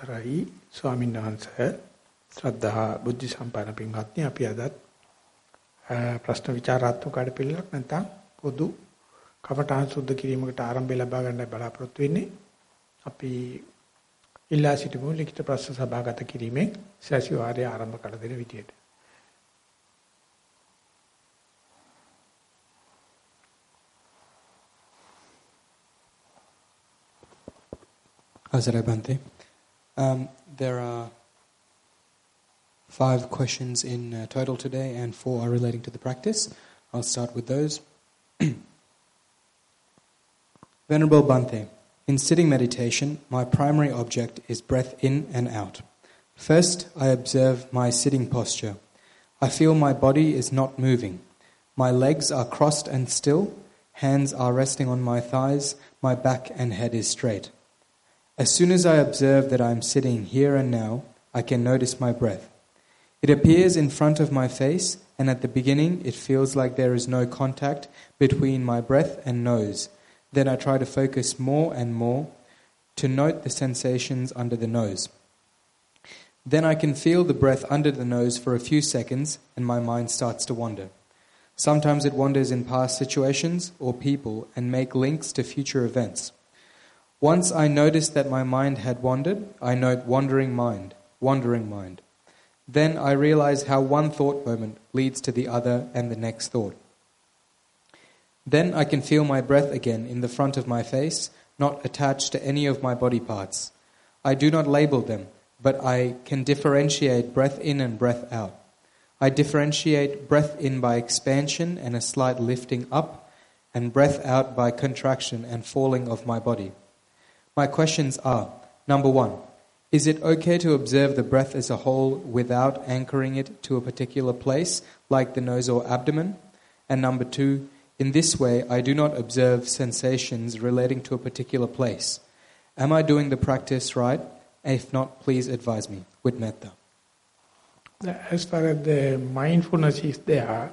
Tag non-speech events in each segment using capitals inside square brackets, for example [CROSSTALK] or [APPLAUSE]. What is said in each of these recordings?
අවසරයි ස්වාමීන් වහන්සේ. ශ්‍රද්ධා බුද්ධ සම්පන්න පින්වත්නි අපි අදත් ප්‍රශ්න විචාරාත්මක කඩපිළිවෙලක් නැත්නම් පොදු කවටහන් සුද්ධ කිරීමකට ආරම්භය ලබා ගන්න බලාපොරොත්තු වෙන්නේ. අපි ඉල්ලා සිටිමු ලිඛිත ප්‍රශ්න සභාගත කිරීමෙන් සැසිවාරය ආරම්භ කළ දෙන විදියට. Azra Bante. Um, there are five questions in uh, total today, and four are relating to the practice. I'll start with those. [CLEARS THROAT] Venerable Bante, in sitting meditation, my primary object is breath in and out. First, I observe my sitting posture. I feel my body is not moving. My legs are crossed and still, hands are resting on my thighs, my back and head is straight. As soon as I observe that I am sitting here and now, I can notice my breath. It appears in front of my face, and at the beginning it feels like there is no contact between my breath and nose. Then I try to focus more and more to note the sensations under the nose. Then I can feel the breath under the nose for a few seconds, and my mind starts to wander. Sometimes it wanders in past situations or people and make links to future events. Once I noticed that my mind had wandered, I note wandering mind, wandering mind. Then I realize how one thought moment leads to the other and the next thought. Then I can feel my breath again in the front of my face, not attached to any of my body parts. I do not label them, but I can differentiate breath in and breath out. I differentiate breath in by expansion and a slight lifting up, and breath out by contraction and falling of my body. My questions are number one, is it okay to observe the breath as a whole without anchoring it to a particular place, like the nose or abdomen? And number two, in this way, I do not observe sensations relating to a particular place. Am I doing the practice right? If not, please advise me with metta. As far as the mindfulness is there,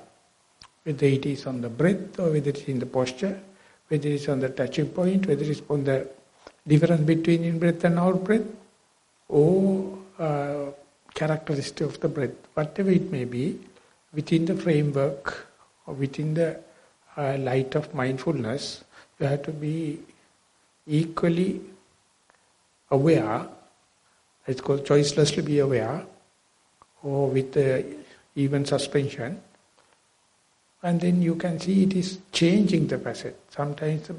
whether it is on the breath or whether it is in the posture, whether it is on the touching point, whether it is on the difference between in-breath and out-breath, or uh, characteristic of the breath, whatever it may be, within the framework or within the uh, light of mindfulness, you have to be equally aware, it's called choicelessly be aware, or with uh, even suspension, and then you can see it is changing the facet. Sometimes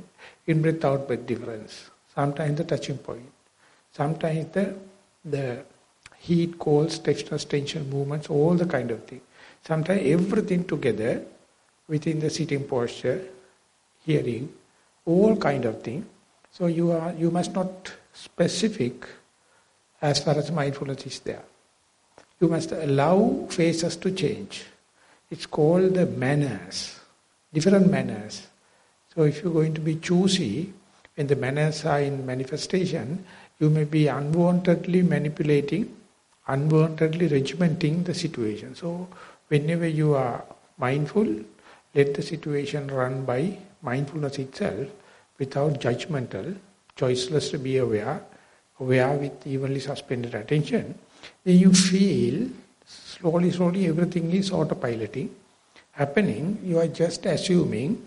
in-breath, out-breath difference sometimes the touching point, sometimes the, the heat, cold, texture, tension, movements, all the kind of thing. Sometimes everything together within the sitting posture, hearing, all kind of thing. So you are you must not specific as far as mindfulness is there. You must allow faces to change. It's called the manners, different manners. So if you're going to be choosy, when the manners are in manifestation, you may be unwantedly manipulating, unwantedly regimenting the situation. So whenever you are mindful, let the situation run by mindfulness itself without judgmental, choiceless to be aware, aware with evenly suspended attention. Then you feel slowly, slowly everything is autopiloting happening. You are just assuming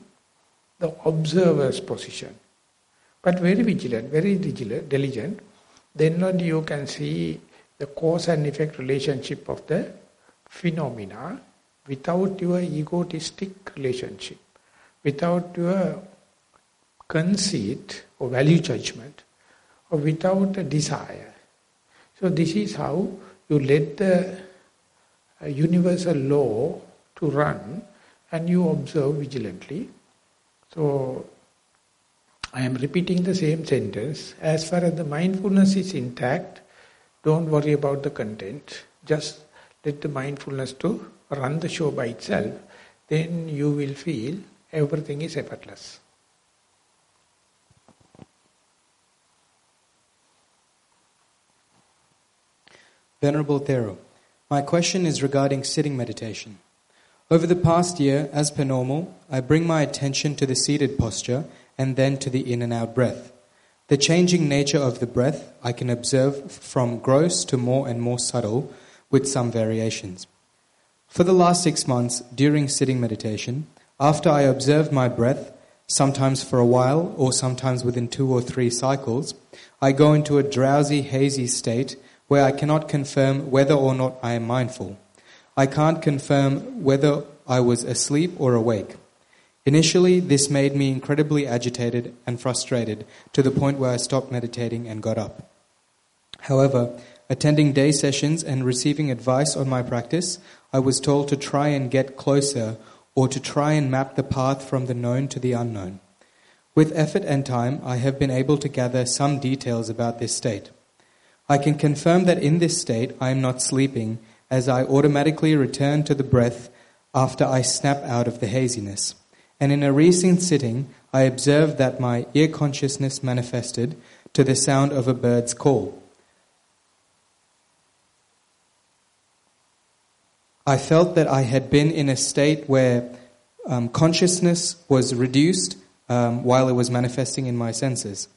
the observer's position. But very vigilant, very vigilant, diligent, then only you can see the cause and effect relationship of the phenomena without your egotistic relationship, without your conceit or value judgment, or without a desire. So this is how you let the uh, universal law to run and you observe vigilantly. So I am repeating the same sentence. As far as the mindfulness is intact, don't worry about the content. Just let the mindfulness to run the show by itself. Then you will feel everything is effortless. Venerable Thero, my question is regarding sitting meditation. Over the past year, as per normal, I bring my attention to the seated posture and then to the in and out breath. The changing nature of the breath I can observe from gross to more and more subtle with some variations. For the last six months, during sitting meditation, after I observe my breath, sometimes for a while or sometimes within two or three cycles, I go into a drowsy, hazy state where I cannot confirm whether or not I am mindful. I can't confirm whether I was asleep or awake. Initially, this made me incredibly agitated and frustrated to the point where I stopped meditating and got up. However, attending day sessions and receiving advice on my practice, I was told to try and get closer or to try and map the path from the known to the unknown. With effort and time, I have been able to gather some details about this state. I can confirm that in this state I am not sleeping, as I automatically return to the breath after I snap out of the haziness. And in a recent sitting, I observed that my ear consciousness manifested to the sound of a bird's call. I felt that I had been in a state where um, consciousness was reduced um, while it was manifesting in my senses.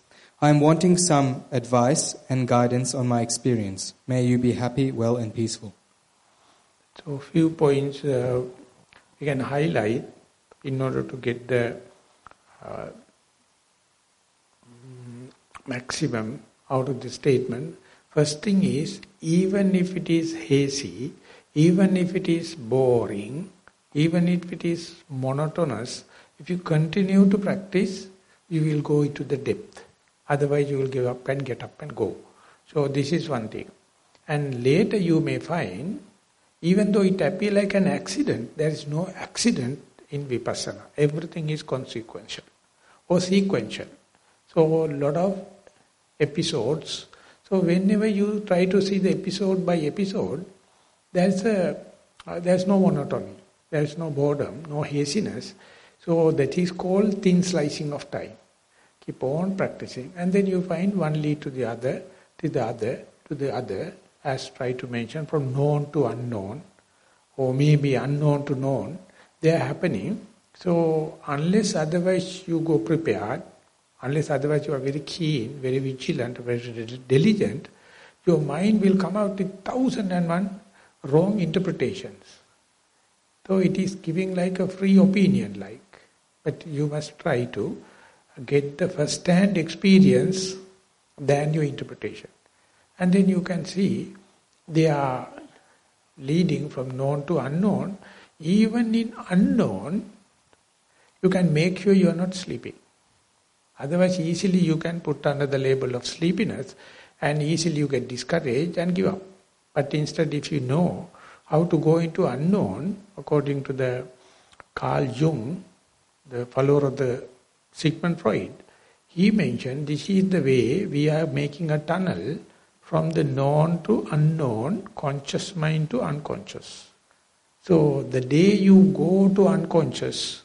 I am wanting some advice and guidance on my experience. May you be happy, well, and peaceful. So, a few points uh, we can highlight in order to get the uh, maximum out of the statement. First thing is, even if it is hazy, even if it is boring, even if it is monotonous, if you continue to practice, you will go into the depth. Otherwise, you will give up and get up and go. So this is one thing. And later you may find, even though it appear like an accident, there is no accident in Vipassana. Everything is consequential or sequential. So a lot of episodes. So whenever you try to see the episode by episode, there's, a, uh, there's no monotony, there's no boredom, no haziness. So that is called thin slicing of time. Keep on practicing. And then you find one lead to the other, to the other, to the other, as try to mention, from known to unknown, or maybe unknown to known, they are happening. So unless otherwise you go prepared, unless otherwise you are very keen, very vigilant, very diligent, your mind will come out with thousand and one wrong interpretations. So it is giving like a free opinion like. But you must try to get the first-hand experience than your interpretation. And then you can see they are leading from known to unknown. Even in unknown, you can make sure you are not sleeping. Otherwise, easily you can put under the label of sleepiness and easily you get discouraged and give up. But instead, if you know how to go into unknown, according to the Carl Jung, the follower of the Sigmund Freud, he mentioned this is the way we are making a tunnel from the known to unknown, conscious mind to unconscious. So the day you go to unconscious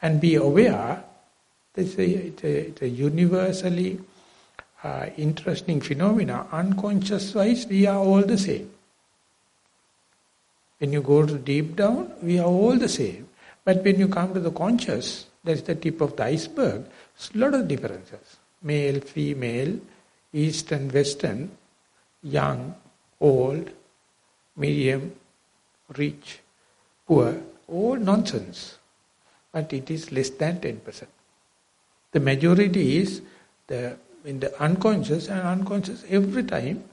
and be aware, it's a, it's a, it's a universally uh, interesting phenomena. Unconscious wise, we are all the same. When you go to deep down, we are all the same. But when you come to the conscious, that's the tip of the iceberg, a lot of differences. Male, female, eastern, western, young, old, medium, rich, poor, all nonsense. But it is less than 10%. The majority is the in the unconscious and unconscious every time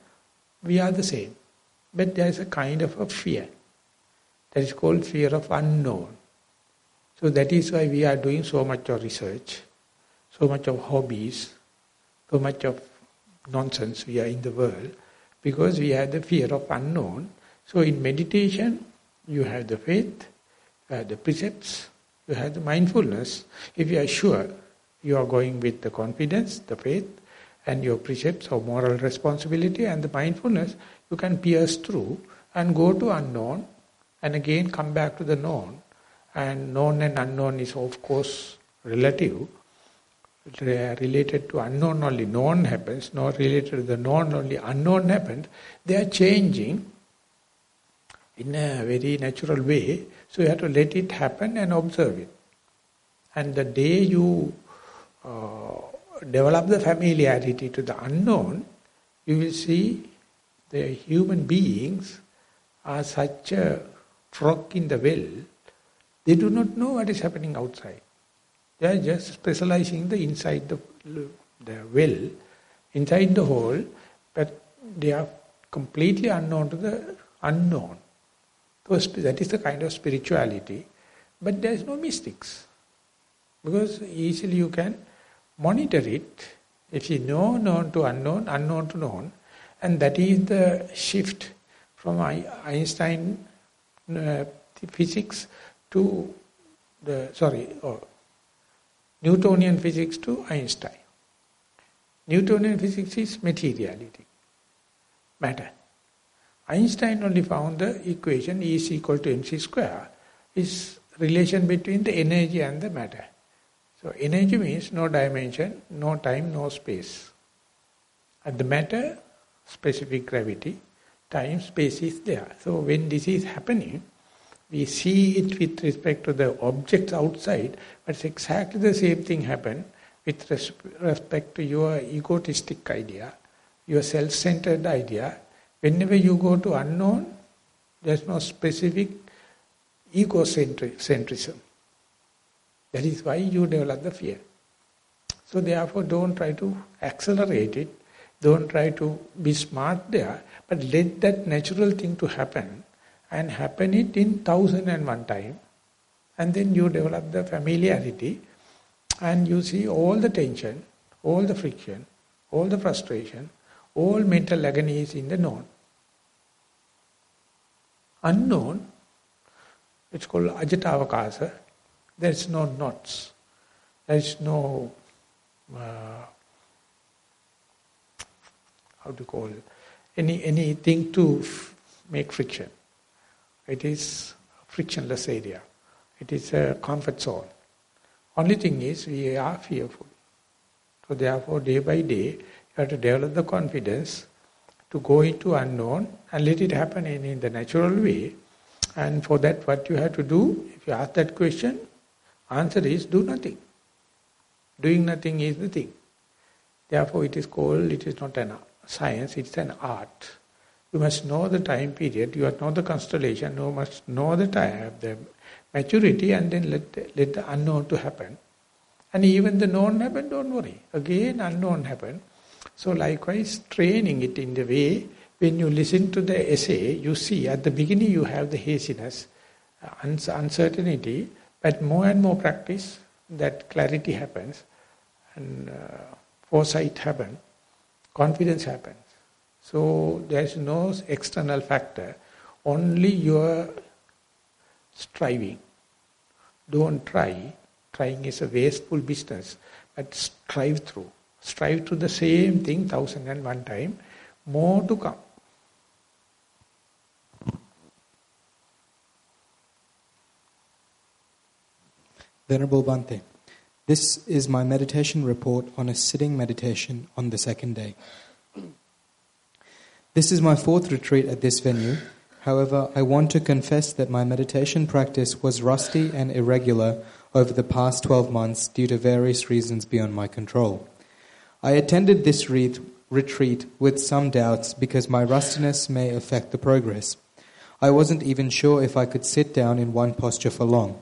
we are the same. But there is a kind of a fear. That is called fear of unknown. So that is why we are doing so much of research, so much of hobbies, so much of nonsense we are in the world, because we have the fear of unknown. So in meditation, you have the faith, you have the precepts, you have the mindfulness. If you are sure you are going with the confidence, the faith, and your precepts of moral responsibility and the mindfulness, you can pierce through and go to unknown and again come back to the known. And known and unknown is of course relative. Related to unknown only known happens, not related to the known only unknown happens. They are changing in a very natural way. So you have to let it happen and observe it. And the day you uh, develop the familiarity to the unknown, you will see the human beings are such a frog in the well, they do not know what is happening outside. They are just specializing the inside the, the well, inside the hole, but they are completely unknown to the unknown. That is the kind of spirituality. But there is no mystics. Because easily you can monitor it. If you know known to unknown, unknown to known, and that is the shift from Einstein uh, physics to the, sorry, oh, Newtonian physics to Einstein. Newtonian physics is materiality, matter. Einstein only found the equation E is equal to mc square is relation between the energy and the matter. So energy means no dimension, no time, no space. And the matter, specific gravity, time, space is there. So when this is happening, we see it with respect to the objects outside, but it's exactly the same thing happen with res respect to your egotistic idea, your self-centered idea. Whenever you go to unknown, there's no specific egocentrism. That is why you develop the fear. So therefore don't try to accelerate it, don't try to be smart there, but let that natural thing to happen and happen it in thousand and one time. And then you develop the familiarity and you see all the tension, all the friction, all the frustration, all mental agony is in the known. Unknown, it's called ajatavakasa, there is no knots, there is no, uh, how to call it, any anything to make friction. It is frictionless area. It is a comfort zone. Only thing is we are fearful. So therefore day by day you have to develop the confidence to go into unknown and let it happen in, in the natural way. And for that what you have to do, if you ask that question, answer is do nothing. Doing nothing is the thing. Therefore it is called, it is not an science, it's an art. You must know the time period, you must know the constellation, you must know the time, the maturity and then let, let the unknown to happen. And even the known happen, don't worry. Again unknown happen. So likewise, training it in the way, when you listen to the essay, you see at the beginning you have the haziness, uh, uncertainty, but more and more practice, that clarity happens, and uh, foresight happens, confidence happens. So there is no external factor, only your striving. Don't try. Trying is a wasteful business, but strive through. Strive to the same thing thousand and one time, more to come. Venerable Bhante, this is my meditation report on a sitting meditation on the second day. This is my fourth retreat at this venue. However, I want to confess that my meditation practice was rusty and irregular over the past 12 months due to various reasons beyond my control. I attended this retreat with some doubts because my rustiness may affect the progress. I wasn't even sure if I could sit down in one posture for long.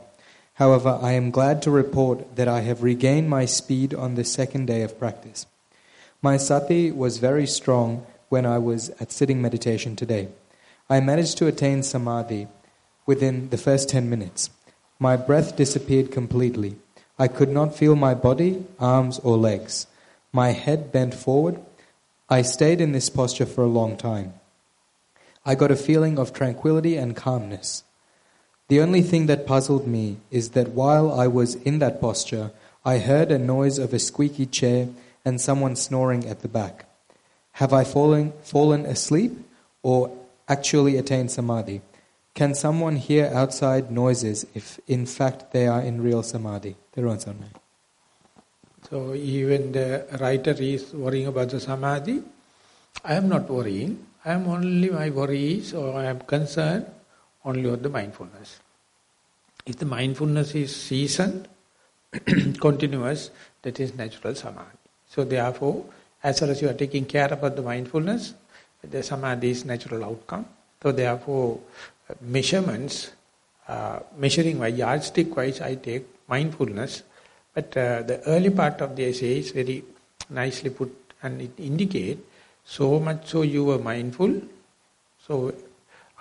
However, I am glad to report that I have regained my speed on the second day of practice. My sati was very strong when I was at sitting meditation today. I managed to attain samadhi within the first 10 minutes. My breath disappeared completely. I could not feel my body, arms, or legs. My head bent forward. I stayed in this posture for a long time. I got a feeling of tranquility and calmness. The only thing that puzzled me is that while I was in that posture, I heard a noise of a squeaky chair and someone snoring at the back. Have I fallen, fallen asleep or actually attained samadhi? Can someone hear outside noises if in fact they are in real samadhi? So even the writer is worrying about the samadhi. I am not worrying. I am only my worries or I am concerned only with the mindfulness. If the mindfulness is seasoned, [CLEARS THROAT] continuous, that is natural samadhi. So therefore, as far as you are taking care about the mindfulness, the samadhi is natural outcome. So therefore, measurements, uh, measuring by yardstick wise, I take mindfulness. But uh, the early part of the essay is very nicely put and it indicate so much so you were mindful. So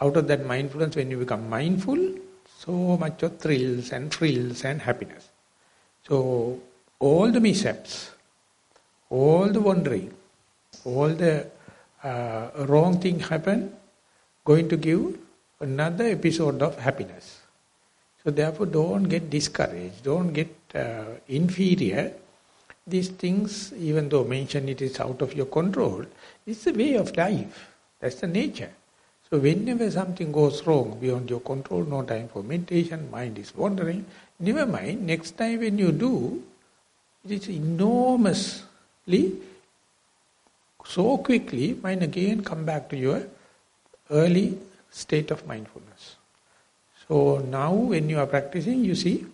out of that mindfulness, when you become mindful, so much of thrills and thrills and happiness. So all the mishaps, all the wandering, all the uh, wrong thing happen, going to give another episode of happiness. So therefore don't get discouraged, don't get uh, inferior. These things, even though mention it is out of your control, it's a way of life. That's the nature. So whenever something goes wrong beyond your control, no time for meditation, mind is wandering, never mind, next time when you do, it is enormously, so quickly, mind again come back to your early state of mindfulness. So now when you are practicing, you see,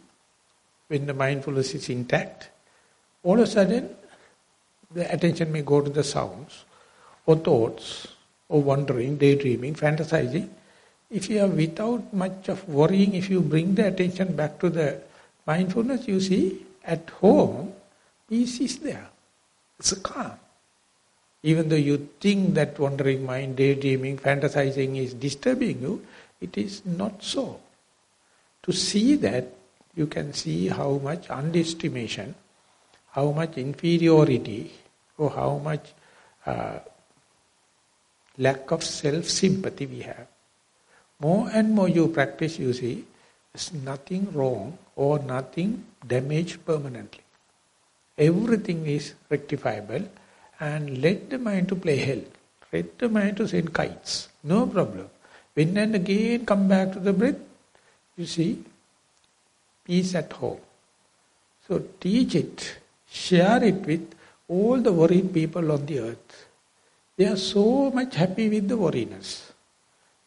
when the mindfulness is intact, all of a sudden the attention may go to the sounds or thoughts or wandering, daydreaming, fantasizing. If you are without much of worrying, if you bring the attention back to the mindfulness, you see, at home, peace is there. It's a calm. Even though you think that wandering mind, daydreaming, fantasizing is disturbing you, it is not so. To see that, you can see how much underestimation, how much inferiority, or how much uh, lack of self-sympathy we have. More and more you practice, you see, there's nothing wrong or nothing damaged permanently. Everything is rectifiable and let the mind to play hell. Let the mind to send kites. No problem. When and again come back to the breath, you see, peace at home. So teach it, share it with all the worried people on the earth. They are so much happy with the worriness.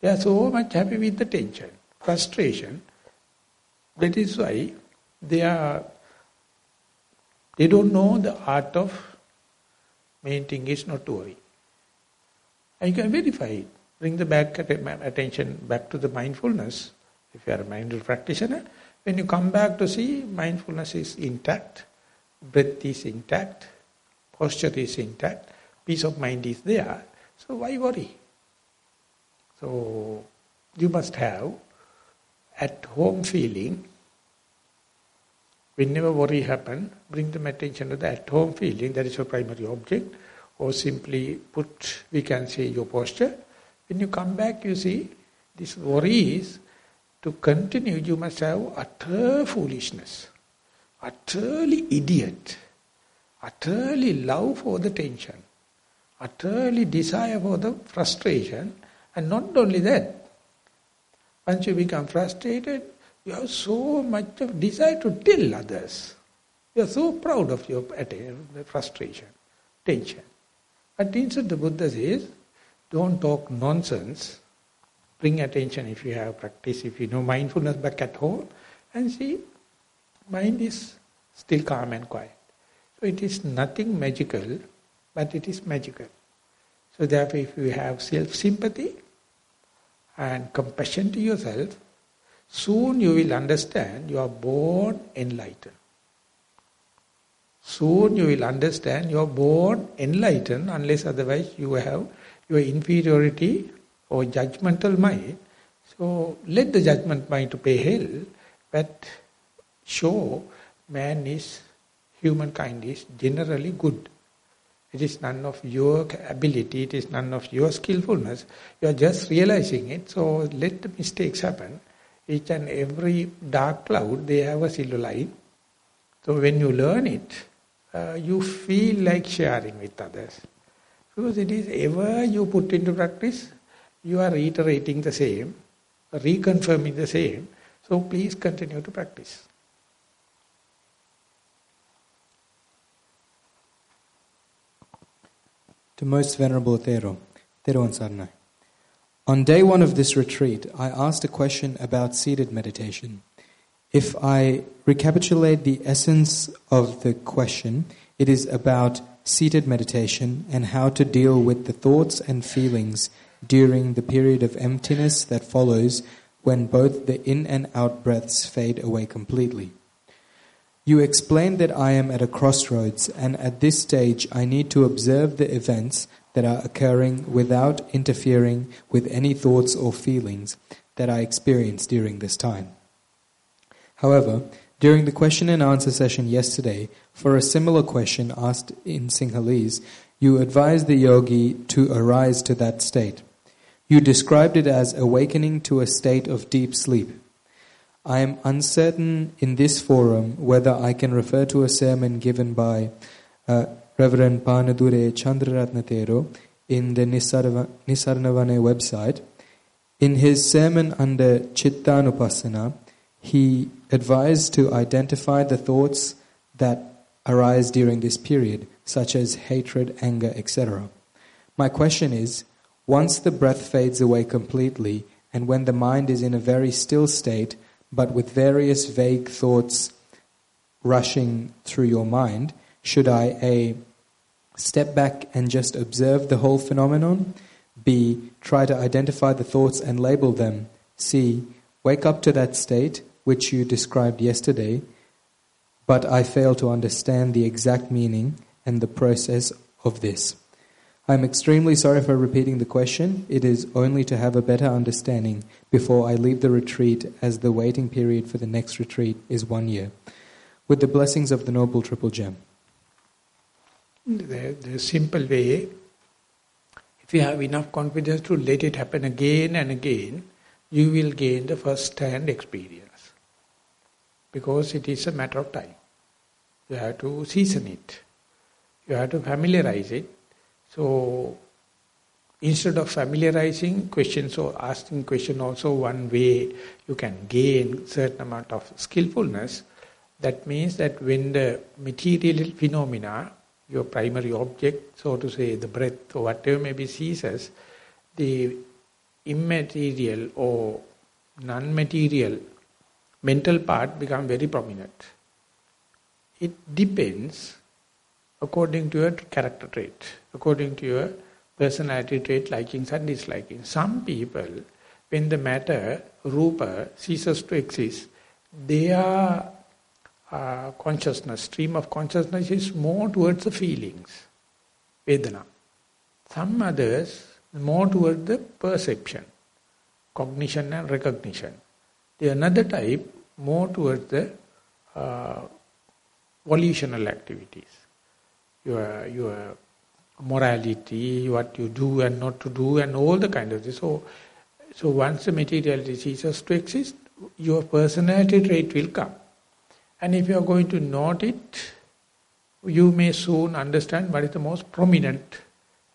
They are so much happy with the tension, frustration. That is why they are, they don't know the art of Main thing is not to worry. You can verify it. Bring the back attention back to the mindfulness. If you are a mindful practitioner, when you come back to see mindfulness is intact, breath is intact, posture is intact, peace of mind is there. So why worry? So you must have at home feeling. Whenever worry happen, bring the attention to the at home feeling, that is your primary object. Or simply put, we can say your posture. When you come back, you see, this worry is to continue, you must have utter foolishness, utterly idiot, utterly love for the tension, utterly desire for the frustration, and not only that, once you become frustrated, you have so much of desire to tell others. You are so proud of your frustration, tension. But instead the Buddha says, don't talk nonsense. Bring attention if you have practice, if you know mindfulness back at home, and see, mind is still calm and quiet. So it is nothing magical, but it is magical. So therefore if you have self-sympathy and compassion to yourself, soon you will understand you are born enlightened. Soon you will understand you are born enlightened unless otherwise you have your inferiority or judgmental mind. So let the judgment mind to pay hell, but show man is, humankind is generally good. It is none of your ability, it is none of your skillfulness. You are just realizing it, so let the mistakes happen. Each and every dark cloud, they have a silver line. So when you learn it, uh, you feel like sharing with others. Because it is ever you put into practice, you are reiterating the same, reconfirming the same. So please continue to practice. To Most Venerable Thero, Thero Sarnai. On day one of this retreat, I asked a question about seated meditation. If I recapitulate the essence of the question, it is about seated meditation and how to deal with the thoughts and feelings during the period of emptiness that follows when both the in and out breaths fade away completely. You explained that I am at a crossroads, and at this stage I need to observe the events that are occurring without interfering with any thoughts or feelings that I experience during this time. However, during the question and answer session yesterday, for a similar question asked in Sinhalese, you advised the yogi to arise to that state. You described it as awakening to a state of deep sleep. I am uncertain in this forum whether I can refer to a sermon given by uh, Reverend Panadure Chandraratnatero in the Nisarnavane website. In his sermon under Chittanupassana, he advised to identify the thoughts that arise during this period, such as hatred, anger, etc. My question is once the breath fades away completely, and when the mind is in a very still state, but with various vague thoughts rushing through your mind, should I A. Step back and just observe the whole phenomenon? B. Try to identify the thoughts and label them? C. Wake up to that state, which you described yesterday, but I fail to understand the exact meaning and the process of this. I am extremely sorry for repeating the question. It is only to have a better understanding before I leave the retreat, as the waiting period for the next retreat is one year. With the blessings of the Noble Triple Gem. The, the simple way, if you have enough confidence to let it happen again and again, you will gain the first-hand experience. Because it is a matter of time. You have to season it. You have to familiarize it so instead of familiarizing questions or asking question also one way you can gain certain amount of skillfulness, that means that when the material phenomena, your primary object, so to say the breath or whatever may be ceases, the immaterial or non-material mental part become very prominent. It depends according to your character trait, according to your personality trait, likings and dislikings. Some people, when the matter, rupa, ceases to exist, their uh, consciousness, stream of consciousness is more towards the feelings, vedana. Some others, more towards the perception, cognition and recognition. The another type, more towards the uh, volitional activities your your morality, what you do and not to do, and all the kind of this. So, so once the materiality ceases to exist, your personality trait will come. And if you are going to note it, you may soon understand what is the most prominent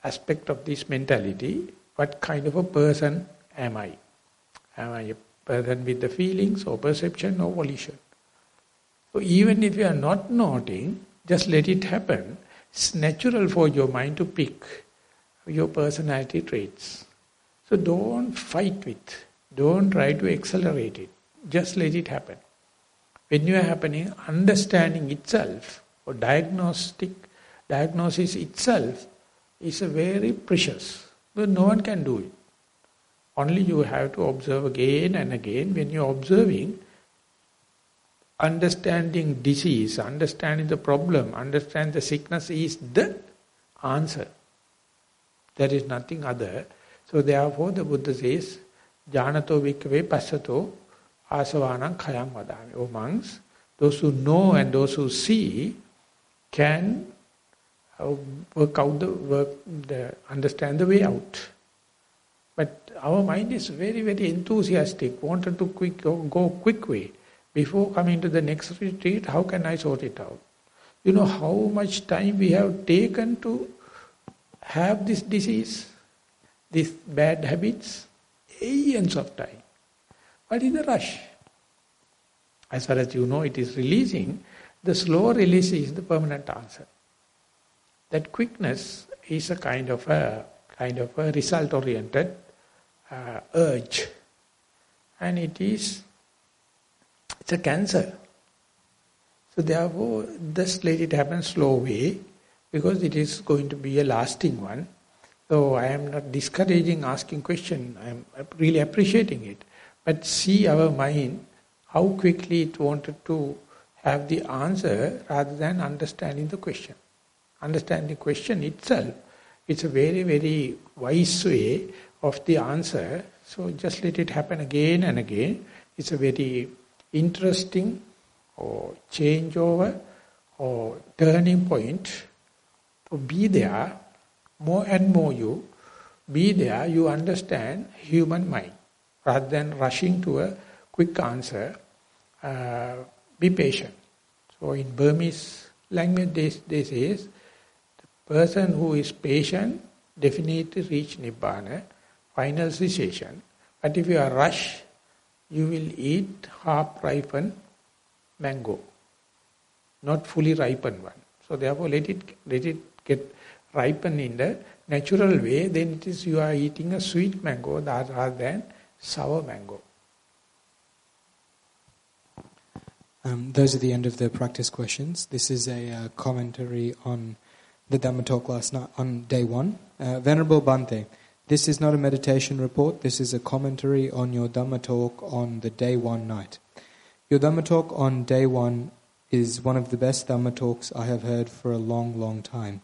aspect of this mentality. What kind of a person am I? Am I a Uh, person with the feelings or perception or volition? So even if you are not noting, just let it happen it's natural for your mind to pick your personality traits. So don't fight with, don't try to accelerate it. Just let it happen. When you are happening, understanding itself or diagnostic diagnosis itself is a very precious. But no one can do it. Only you have to observe again and again. When you're observing, understanding disease, understanding the problem, understand the sickness is the answer. There is nothing other. So therefore the Buddha says, Janato vikave passato asavanam khayam vadami. O monks, those who know and those who see can uh, work out the work, the, understand the way out. But our mind is very, very enthusiastic, wanted to quick go, go quick way. Before coming to the next retreat, how can I sort it out? You know how much time we have taken to have this disease, these bad habits? Aeons of time. What is the rush? As far as you know it is releasing, the slow release is the permanent answer. That quickness is a kind of a kind of a result-oriented uh, urge. And it is it's a cancer. So therefore, just let it happen slow way. because it is going to be a lasting one. So I am not discouraging asking question. I am really appreciating it. But see our mind, how quickly it wanted to have the answer rather than understanding the question. Understand the question itself. It's a very, very wise way of the answer. So just let it happen again and again. It's a very interesting or changeover or turning point to be there, more and more you be there, you understand human mind. Rather than rushing to a quick answer, uh, be patient. So in Burmese language, they, they say, the person who is patient definitely reach Nibbana, final cessation. But if you are rush, you will eat half-ripened mango, not fully ripened one. So therefore, let it let it get ripened in the natural way. Then it is you are eating a sweet mango rather than sour mango. Um, those are the end of the practice questions. This is a uh, commentary on the Dhamma talk last night on day one. Uh, Venerable Bhante, this is not a meditation report. This is a commentary on your Dhamma talk on the day one night. Your Dhamma talk on day one is one of the best Dhamma talks I have heard for a long, long time.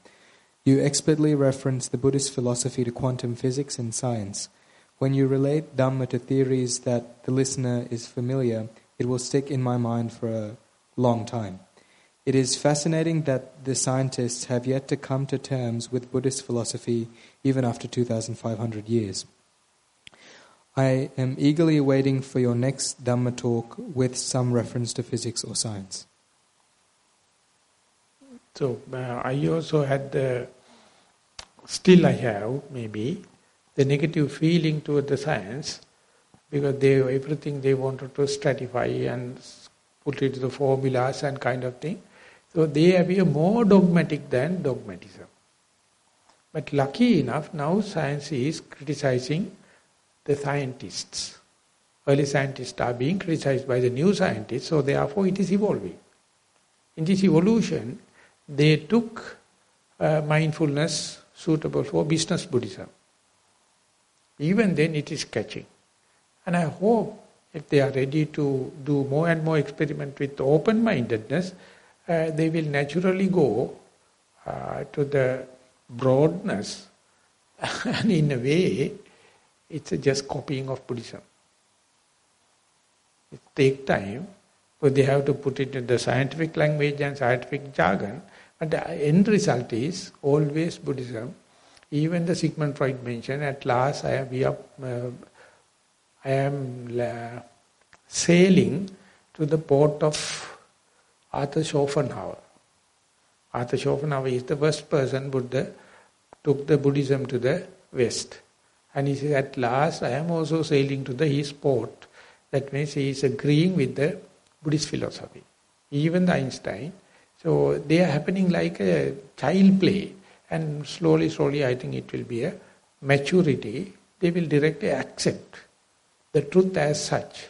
You expertly reference the Buddhist philosophy to quantum physics and science. When you relate Dhamma to theories that the listener is familiar, it will stick in my mind for a long time. It is fascinating that the scientists have yet to come to terms with Buddhist philosophy even after 2,500 years. I am eagerly waiting for your next Dhamma talk with some reference to physics or science. So uh, I also had the, still I have maybe, the negative feeling toward the science because they everything they wanted to stratify and put it to the formulas and kind of thing. So they appear more dogmatic than dogmatism. But lucky enough, now science is criticizing the scientists. Early scientists are being criticized by the new scientists, so therefore it is evolving. In this evolution, they took uh, mindfulness suitable for business Buddhism. Even then it is catching. And I hope if they are ready to do more and more experiment with open-mindedness, uh, they will naturally go uh, to the broadness [LAUGHS] and in a way it's just copying of Buddhism. It takes time, but they have to put it in the scientific language and scientific jargon. But the end result is always Buddhism. Even the Sigmund Freud mentioned, at last I am, we are, uh, I am uh, sailing to the port of Arthur Schopenhauer. Arthur Schopenhauer is the first person Buddha took the Buddhism to the West. And he says, at last I am also sailing to the East port. That means he is agreeing with the Buddhist philosophy. Even Einstein. So they are happening like a child play. And slowly, slowly I think it will be a maturity. They will directly accept the truth as such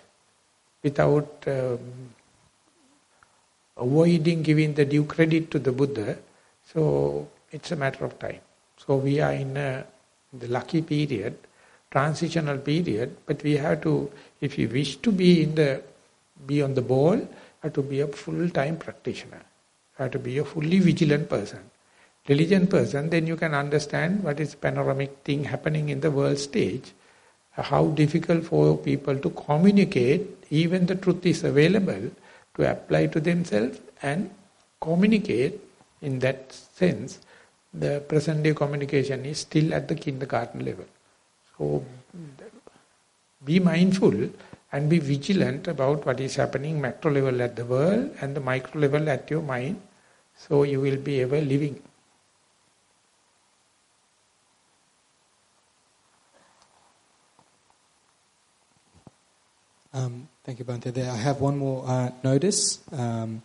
without um, avoiding giving the due credit to the Buddha. So it's a matter of time. So we are in a the lucky period, transitional period, but we have to, if you wish to be in the, be on the ball, have to be a full-time practitioner, have to be a fully vigilant person. Diligent person, then you can understand what is panoramic thing happening in the world stage, how difficult for people to communicate, even the truth is available, to apply to themselves and communicate in that sense the present day communication is still at the kindergarten level. So be mindful and be vigilant about what is happening macro level at the world and the micro level at your mind. So you will be ever living. Um, thank you, Bhante. There, I have one more uh, notice. Um,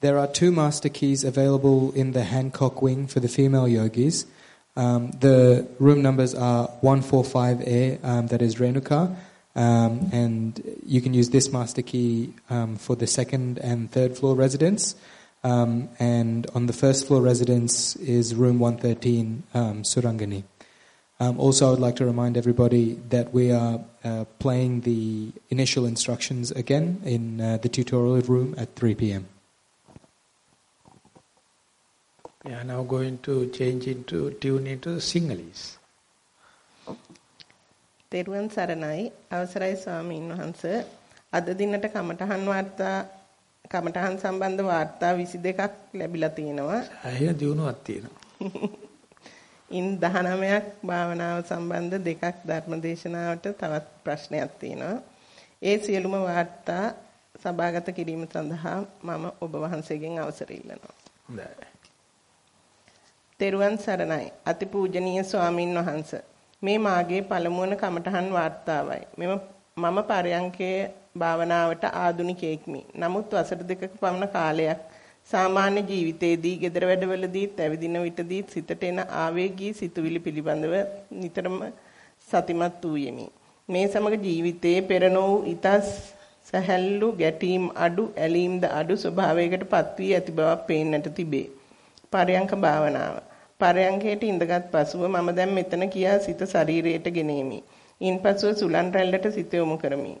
there are two master keys available in the Hancock wing for the female yogis. Um, the room numbers are 145A, um, that is Renuka, um, and you can use this master key um, for the second and third floor residents. Um, and on the first floor residence is room 113, um, Surangani. Um, also, I would like to remind everybody that we are uh, playing the initial instructions again in uh, the tutorial room at 3 p.m. We are now going to change into tune into Sinhalese. තෙරුවන් සරණයි අවසරයි ස්වාමීන් වහන්ස අද දිනට කමඨහන් වාර්තා කමඨහන් සම්බන්ධ වාර්තා 22ක් ලැබිලා තියෙනවා. අයින දිනුවක් තියෙනවා. [LAUGHS] ඉන් 19ක් භාවනාව සම්බන්ධ දෙකක් ධර්මදේශනාවට තවත් ප්‍රශ්නයක් තියෙනවා. ඒ සියලුම වාර්තා සභාගත කිරීම සඳහා මම ඔබ වහන්සේගෙන් අවසර ඉල්ලනවා. හොඳයි. තෙරුවන් සරණයි අතිපූජනීය ස්වාමින් වහන්සේ මේ මාගේ පළමුවන කමඨහන් වාර්තාවයි. මෙම මම පරයන්කේ භාවනාවට ආදුනිකයෙක්මි. නමුත් වසර දෙකක පමණ කාලයක් සාමාන්‍ය ජීවිතයේදී gedara වැඩවලදීත් ඇවිදින විටදීත් සිතට එන ආවේගී සිතුවිලි පිළිබඳව නිතරම සතිමත් වූ යෙමි. මේ සමග ජීවිතයේ පෙර නොවු ඊතස් සැහැල්ලු ගැටීම් අඩු ඇලීම්ද අඩු ස්වභාවයකට පත්වී ඇති බවක් පේන්නට තිබේ. පරයන්ක භාවනාව. පරයන්කයට ඉඳගත් පසුව මම දැන් මෙතන කියා සිත ශරීරයට ගෙනෙමි. ඉන්පසුව සුලන් රැල්ලට සිත යොමු කරමි.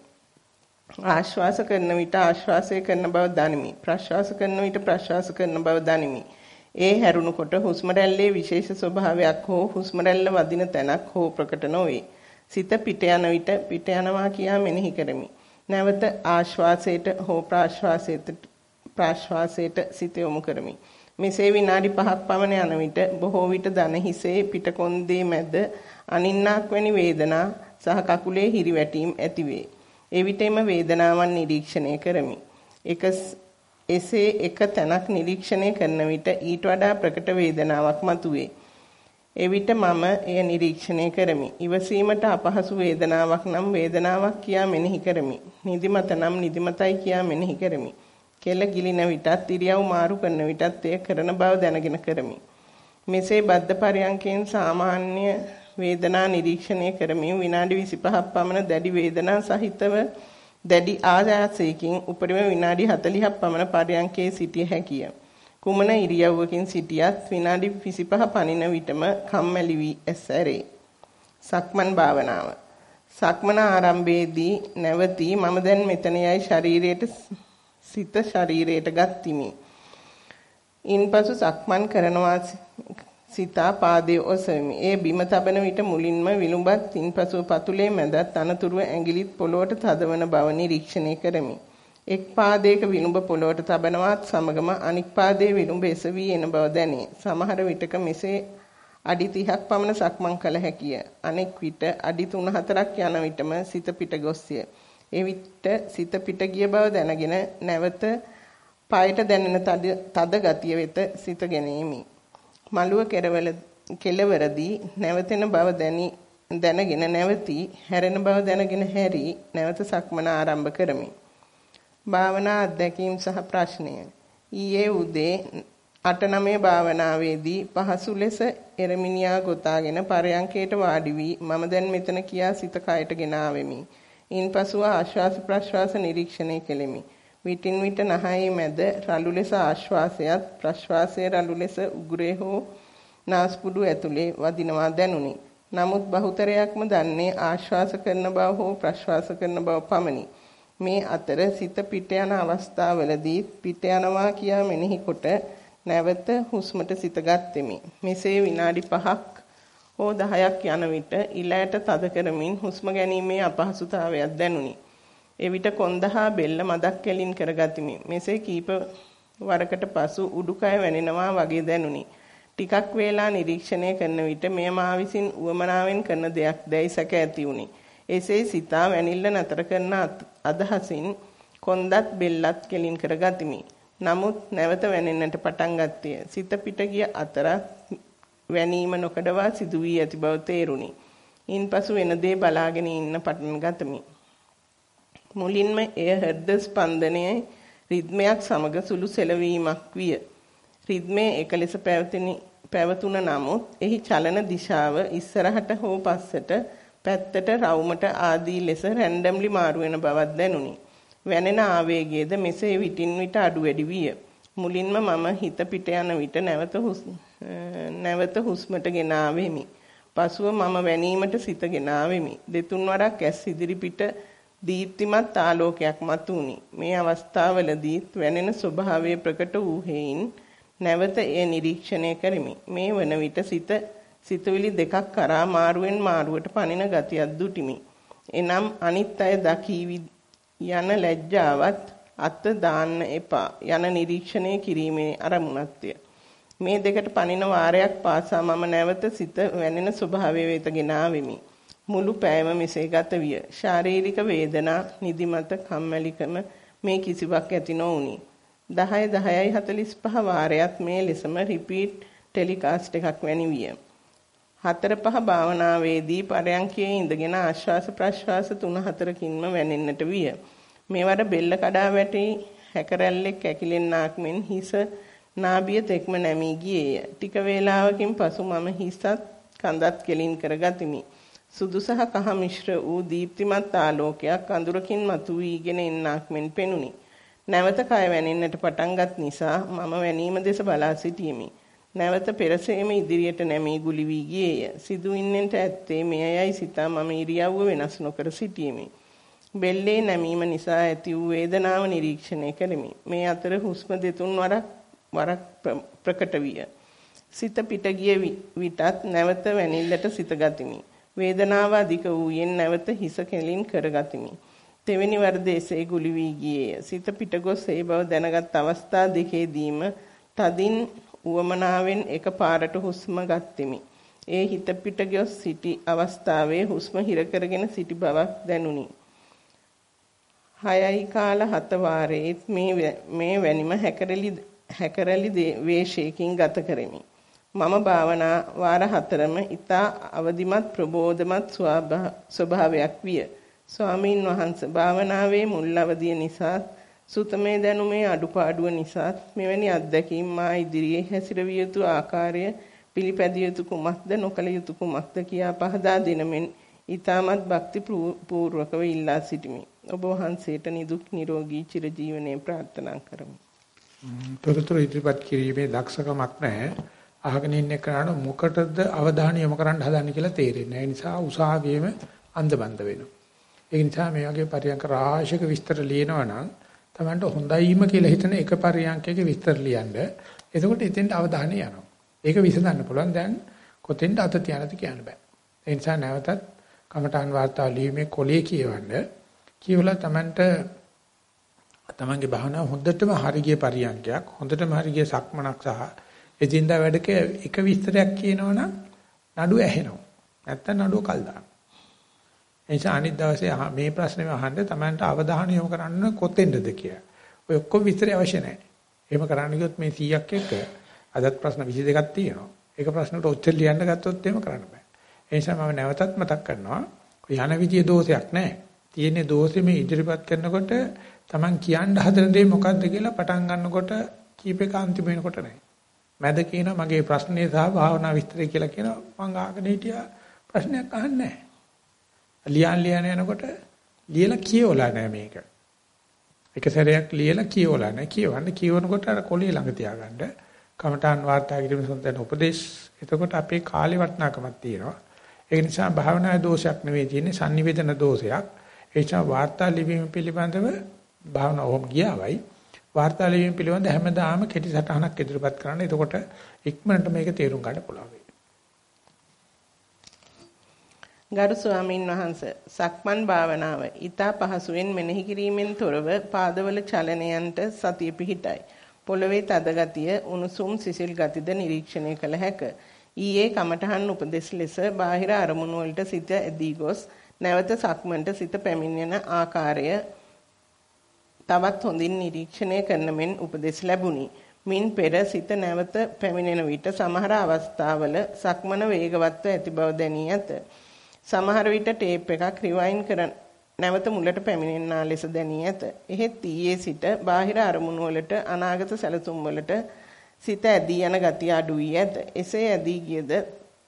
ආශ්වාස කරන විට ආශ්වාසය කරන බව දනිමි. ප්‍රශ්වාස කරන විට ප්‍රශ්වාස කරන බව දනිමි. ඒ හැරුණකොට හුස්ම රැල්ලේ විශේෂ ස්වභාවයක් හෝ හුස්ම රැල්ල වදින තැනක් හෝ ප්‍රකට නොවේ. සිත පිට යන විට පිට යනවා කියා මෙනෙහි කරමි. නැවත ආශ්වාසයට හෝ ප්‍රාශ්වාසයට ප්‍රාශ්වාසයට සිත යොමු කරමි. මෙසේ විනාඩි 5ක් පමණ යන විට බොහෝ විට දන හිසේ පිටකොන්දේ මැද අනින්නක් වැනි වේදනා සහ කකුලේ හිරිවැටීම් ඇතිවේ. එවිටෙම වේදනාවන් නිරීක්ෂණය කරමි. එක එසේ එක තැනක් නිරීක්ෂණය කරන විට ඊට වඩා ප්‍රකට වේදනාවක් මතුවේ. එවිට මම එය නිරීක්ෂණය කරමි. ඉවසීමට අපහසු වේදනාවක් නම් වේදනාවක් කියා මෙනෙහි කරමි. නිදිමත නම් නිදිමතයි කියා මෙනෙහි කරමි. කෙල ගිලින විටත් ඉරියව් මාරු කරන විටත් එය කරන බව දැනගෙන කරමි. මෙසේ බද්ධ පරයන්කෙන් සාමාන්‍ය වේදනා නිරීක්ෂණය කරමින් විනාඩි 25ක් පමණ දැඩි වේදනා සහිතව දැඩි ආයාසයකින් උපරිම විනාඩි 40ක් පමණ පරයන්කේ සිටිය හැකිය. කුමන ඉරියව්වකින් සිටියත් විනාඩි 25 පනින විටම කම්මැලි වී ඇසැරේ. සක්මන් භාවනාව. සක්මන ආරම්භයේදී නැවතී මම දැන් මෙතන යයි ශරීරයට සිත ශරීරයට ගත්තිමි. ඉන්පසු සක්මන් කරනවා සිතා පාදයේ ඔසවමි. ඒ බිම තබන විට මුලින්ම විලුඹත් ඉන්පසු පතුලේ මැදත් අනතුරුව ඇඟිලිත් පොළොවට තදවන බව නිරීක්ෂණය කරමි. එක් පාදයක විලුඹ පොළොවට තබනවත් සමගම අනික් පාදයේ විලුඹ එසවි එන බව දැනේ. සමහර විටක මෙසේ අඩි 30ක් පමණ සක්මන් කළ හැකිය. අනෙක් විට අඩි 3-4ක් යන විටම සිත පිට ගොස්ය. එවිට සිත පිට ගිය බව දැනගෙන නැවත පායට දැනෙන තද ගතිය වෙත සිත ගැනීමි. මළුව කෙරවල කෙලවරදී නැවතෙන බව දැනි දැනගෙන නැවතී හැරෙන බව දැනගෙන හැරි නැවත සක්මන ආරම්භ කරමි. භාවනා අධ්‍යක්ීම් සහ ප්‍රශ්නය. ඊයේ උදේ 8-9 භාවනාවේදී පහසු ලෙස එරමිනියා ගොතාගෙන පරයන්කයට වාඩි වී මම දැන් මෙතන කියා සිත කයට ගෙන ආවෙමි. ඉන්පසුව ආශ්වාස ප්‍රශ්වාස නිරීක්ෂණය කෙලිමි. විටින් විට නහයේ මැද රළු ලෙස ආශ්වාසයත් ප්‍රශ්වාසයේ රළු ලෙස උගුරේ හෝ නාස්පුඩු ඇතුලේ වදිනවා දැනුනි. නමුත් බහුතරයක්ම දන්නේ ආශ්වාස කරන බව හෝ ප්‍රශ්වාස කරන බව පමණි. මේ අතර සිත පිට යන අවස්ථාවලදී පිට යනවා කියා මෙනෙහි කොට නැවත හුස්මට සිත ගත්ෙමි. මෙසේ විනාඩි 5ක් හෝ 10ක් යන විට ඉලෑට තද කරමින් හුස්ම ගැනීමේ අපහසුතාවයක් දැනුනි. එවිට කොන්දහා බෙල්ල මදක් කෙලින් කරගතිමි. මෙසේ කීප වරකට පසු උඩුකය වැනෙනවා වගේ දැනුනි. ටිකක් වේලා නිරීක්ෂණය කරන විට මෙය මා විසින් උවමනාවෙන් කරන දෙයක් දැයි සැක ඇති වුනි. එසේ සිතා වැනිල්ල නතර කරන අදහසින් කොන්දත් බෙල්ලත් කෙලින් කරගතිමි. නමුත් නැවත වැනෙන්නට පටන් ගත්තේ. සිත පිට ගිය අතර වැනීම නොකඩවා සිදු වී ඇති බව තේරුණි. ඉන්පසු වෙන දේ බලාගෙන ඉන්න පටන් ගතමි. මුලින්ම එය හෘද ස්පන්දනයේ රිද්මයක් සමග සුළු සෙලවීමක් විය. රිද්මේ එක ලෙස පැවතුන නමුත් එහි චලන දිශාව ඉස්සරහට හෝ පස්සට පැත්තට රවුමට ආදී ලෙස රැන්ඩම්ලි මාරු වෙන බවක් දැනුනි. වැනෙන ආවේගයේද මෙසේ විටින් විට අඩු වැඩි විය. මුලින්ම මම හිත පිට යන විට නැවත නැවත හුස්මට ගෙනාවෙමි. පසුව මම වැනීමට සිත ගෙනාවෙමි. දෙතුන් වරක් ඇස් ඉදිරි පිට දීප්තිමත් ආලෝකයක් මතුවුනි. මේ අවස්ථාවලදීත් වැනෙන ස්වභාවය ප්‍රකට වූ හේයින් නැවත එය නිරීක්ෂණය කරමි. මේ වන විට සිත සිතුවිලි දෙකක් කරා මාරුවෙන් මාරුවට පනින ගතියක් දුටිමි. එනම් අනිත් අය දකීවි යන ලැජ්ජාවත් අත දාන්න එපා යන නිරීක්ෂණය කිරීමේ අරමුණක්ය. මේ දෙකට පනින වාරයක් පාසා මම නැවත සිත වැනෙන ස්වභාවය වෙත ගෙනාවෙමි. මුළු පෑයම මෙසේ ගත විය. ශාරීරික වේදනා, නිදිමත, කම්මැලිකම මේ කිසිවක් ඇති නොවුනි. 10 10යි 45 වාරයක් මේ ලෙසම රිපීට් ටෙලිකාස්ට් එකක් වැනි විය. හතර පහ භාවනාවේදී පරයන්කයේ ඉඳගෙන ආශ්වාස ප්‍රශ්වාස තුන හතරකින්ම වැනෙන්නට විය. මේවර බෙල්ල කඩා වැටි හැකරැල්ලෙක් ඇකිලෙන්නාක් මෙන් හිස නාභිය තෙක්ම නැමී ගියේය. ටික වේලාවකින් පසු මම හිසත් කඳත් කෙලින් කරගතිමි. සුදු සහ කහ මිශ්‍ර වූ දීප්තිමත් ආලෝකයක් අඳුරකින් මතුවීගෙන එන්නක් මෙන් පෙනුනි. නැවත කය වැනෙන්නට පටන්ගත් නිසා මම වැනීම දෙස බලා සිටියෙමි. නැවත පෙරසේම ඉදිරියට නැමී ගුලි වී ගියේය. සිදුවින්නට ඇත්තේ මෙයයි සිතා මම ඉරියව්ව වෙනස් නොකර සිටියෙමි. බෙල්ලේ නැමීම නිසා ඇති වූ වේදනාව නිරීක්ෂණය කළෙමි. මේ අතර හුස්ම දෙතුන් වරක් වරක් ප්‍රකට විය. සිත පිට ගිය විටත් නැවත වැනිල්ලට සිත ගතිමි. වේදනාව අධික වූයෙන් නැවත හිස කෙලින් කරගතිමි. තෙවෙනි වර්ධයේසේ ගුලි වී ගියේය. සිත පිටගොස් ඒ බව දැනගත් අවස්ථා දෙකේදීම තදින් උවමනාවෙන් එකපාරට හුස්ම ගත්ෙමි. ඒ හිත පිට ගොස් සිටි අවස්ථාවේ හුස්ම හිර කරගෙන සිටි බවක් දැනුනි. හයයි කාල හත වාරයේත් මේ මේ වැනිම හැකරලි හැකරලි වේශයකින් ගත කරමි. මම භාවනා වාර හතරම ඊතා අවදිමත් ප්‍රබෝධමත් ස්වභාවයක් විය. ස්වාමීන් වහන්සේ භාවනාවේ මුල් අවදිය නිසා සුතමේ දැනුමේ අඩුපාඩුව නිසා මෙවැනි අත්දැකීම් මා ඉදිරියේ හැසිරවිය යුතු ආකාරය පිළිපැදිය යුතු කුමක්ද නොකළ යුතු කුමක්ද කියා පහදා දෙනමෙන් ඊ타මත් භක්ති පූර්වකව ඉල්ලා සිටිමි. ඔබ වහන්සේට නිදුක් නිරෝගී චිරජීවනයේ ප්‍රාර්ථනා කරමි. තොරතුරු ඉදිරිපත් කිරීමේ දක්ෂකමක් නැහැ. අහගෙන ඉන්න කෙනාට මොකටද අවධානය යොමු කරන්න හදන්නේ කියලා තේරෙන්නේ නැහැ. ඒ නිසා උසාවියේම අන්දබන්ද වෙනවා. ඒ නිසා මේ වගේ පරියන්ක රාශියක විස්තර ලියනවා නම් Tamanට හොඳයිම කියලා හිතන එක පරියන්කයක විස්තර ලියන්න. එතකොට එතෙන්ට අවධානය යනවා. ඒක විසඳන්න පුළුවන්. දැන් කොතෙන්ද අත තියනද කියන්න බෑ. ඒ නිසා නැවතත් කමඨාන් වාර්තා ලියීමේ කොලේ කියවන්න. කියවලා Tamanට තමන්ගේ භාවනාව හොඳටම හරිය පරියන්කයක් හොඳටම හරිය සක්මනක් සහ එදින්දා වැඩක එක විස්තරයක් කියනවනම් නඩුව ඇහෙනවා. නැත්තම් නඩුව කල් දානවා. එනිසා අනිත් දවසේ මේ ප්‍රශ්නේ අහන්න තමන්ට අවධානය යොමු කරන්න කොතෙන්ද කියලා. ඔය ඔක්කොම විස්තරය අවශ්‍ය නැහැ. එහෙම කරන්න ගියොත් මේ 100ක් එක්ක අදත් ප්‍රශ්න 22ක් තියෙනවා. ඒක ප්‍රශ්නකට උත්තර ලියන්න ගත්තොත් එහෙම කරන්න බෑ. ඒ නිසා මම නැවතත් මතක් කරනවා යන විදිය දෝෂයක් නැහැ. තියෙන්නේ දෝෂෙ මේ ඉදිරිපත් කරනකොට Taman කියන්න හදන දේ මොකද්ද කියලා පටන් ගන්නකොට කීප එක අන්තිම වෙනකොට නැහැ. මැද කියනවා මගේ ප්‍රශ්නේ සහ භාවනා විස්තරය කියලා කියනවා මං ආගෙන හිටියා ප්‍රශ්නයක් අහන්නේ නැහැ. ලියන් ලියන යනකොට ලියලා කියවලා නැහැ මේක. එක සැරයක් ලියලා කියවලා නැහැ. කියවන්න කියවනකොට අර කොළේ ළඟ තියාගන්න. කමඨාන් වාර්තා කිරීම සඳහන් උපදේශ. එතකොට අපේ කාලේ වටිනාකමක් තියෙනවා. ඒ නිසා භාවනා දෝෂයක් නෙවෙයි තියෙන්නේ sannivedana දෝෂයක්. ඒ නිසා වාර්තා ලිවීම පිළිබඳව භාවනා ඕම් ගියාවයි වාර්තා ලිවීම පිළිබඳ හැමදාම කෙටි සටහනක් ඉදිරිපත් කරන්න. එතකොට ඉක්මනට මේක තේරුම් ගන්න පුළුවන්. ගරු ස්වාමින් වහන්සේ සක්මන් භාවනාව ඊතා පහසුවෙන් මෙනෙහි කිරීමෙන් තොරව පාදවල චලනයන්ට සතිය පිහිටයි. පොළවේ තද ගතිය, උණුසුම් සිසිල් ගතිද නිරීක්ෂණය කළ හැක. ඊයේ කමඨහන් උපදෙස් ලෙස බාහිර අරමුණු වලට සිත ඇදී ගොස් නැවත සක්මන්ට සිත පැමිණෙන ආකාරය තවත් හොඳින් නිරීක්ෂණය කරන මෙන් උපදෙස් ලැබුණි. මින් පෙර සිත නැවත පැමිණෙන විට සමහර අවස්ථාවල සක්මන වේගවත්ව ඇති බව දැනී ඇත. සමහර විට ටේප් එකක් රිවයින් කර නැවත මුලට පැමිණෙනා ලෙස දැනී ඇත. එහෙත් ඊයේ සිට බාහිර අරමුණු වලට අනාගත සැලසුම් වලට සිත ඇදී යන ගතිය අඩු වී ඇත. එසේ ඇදී ගියද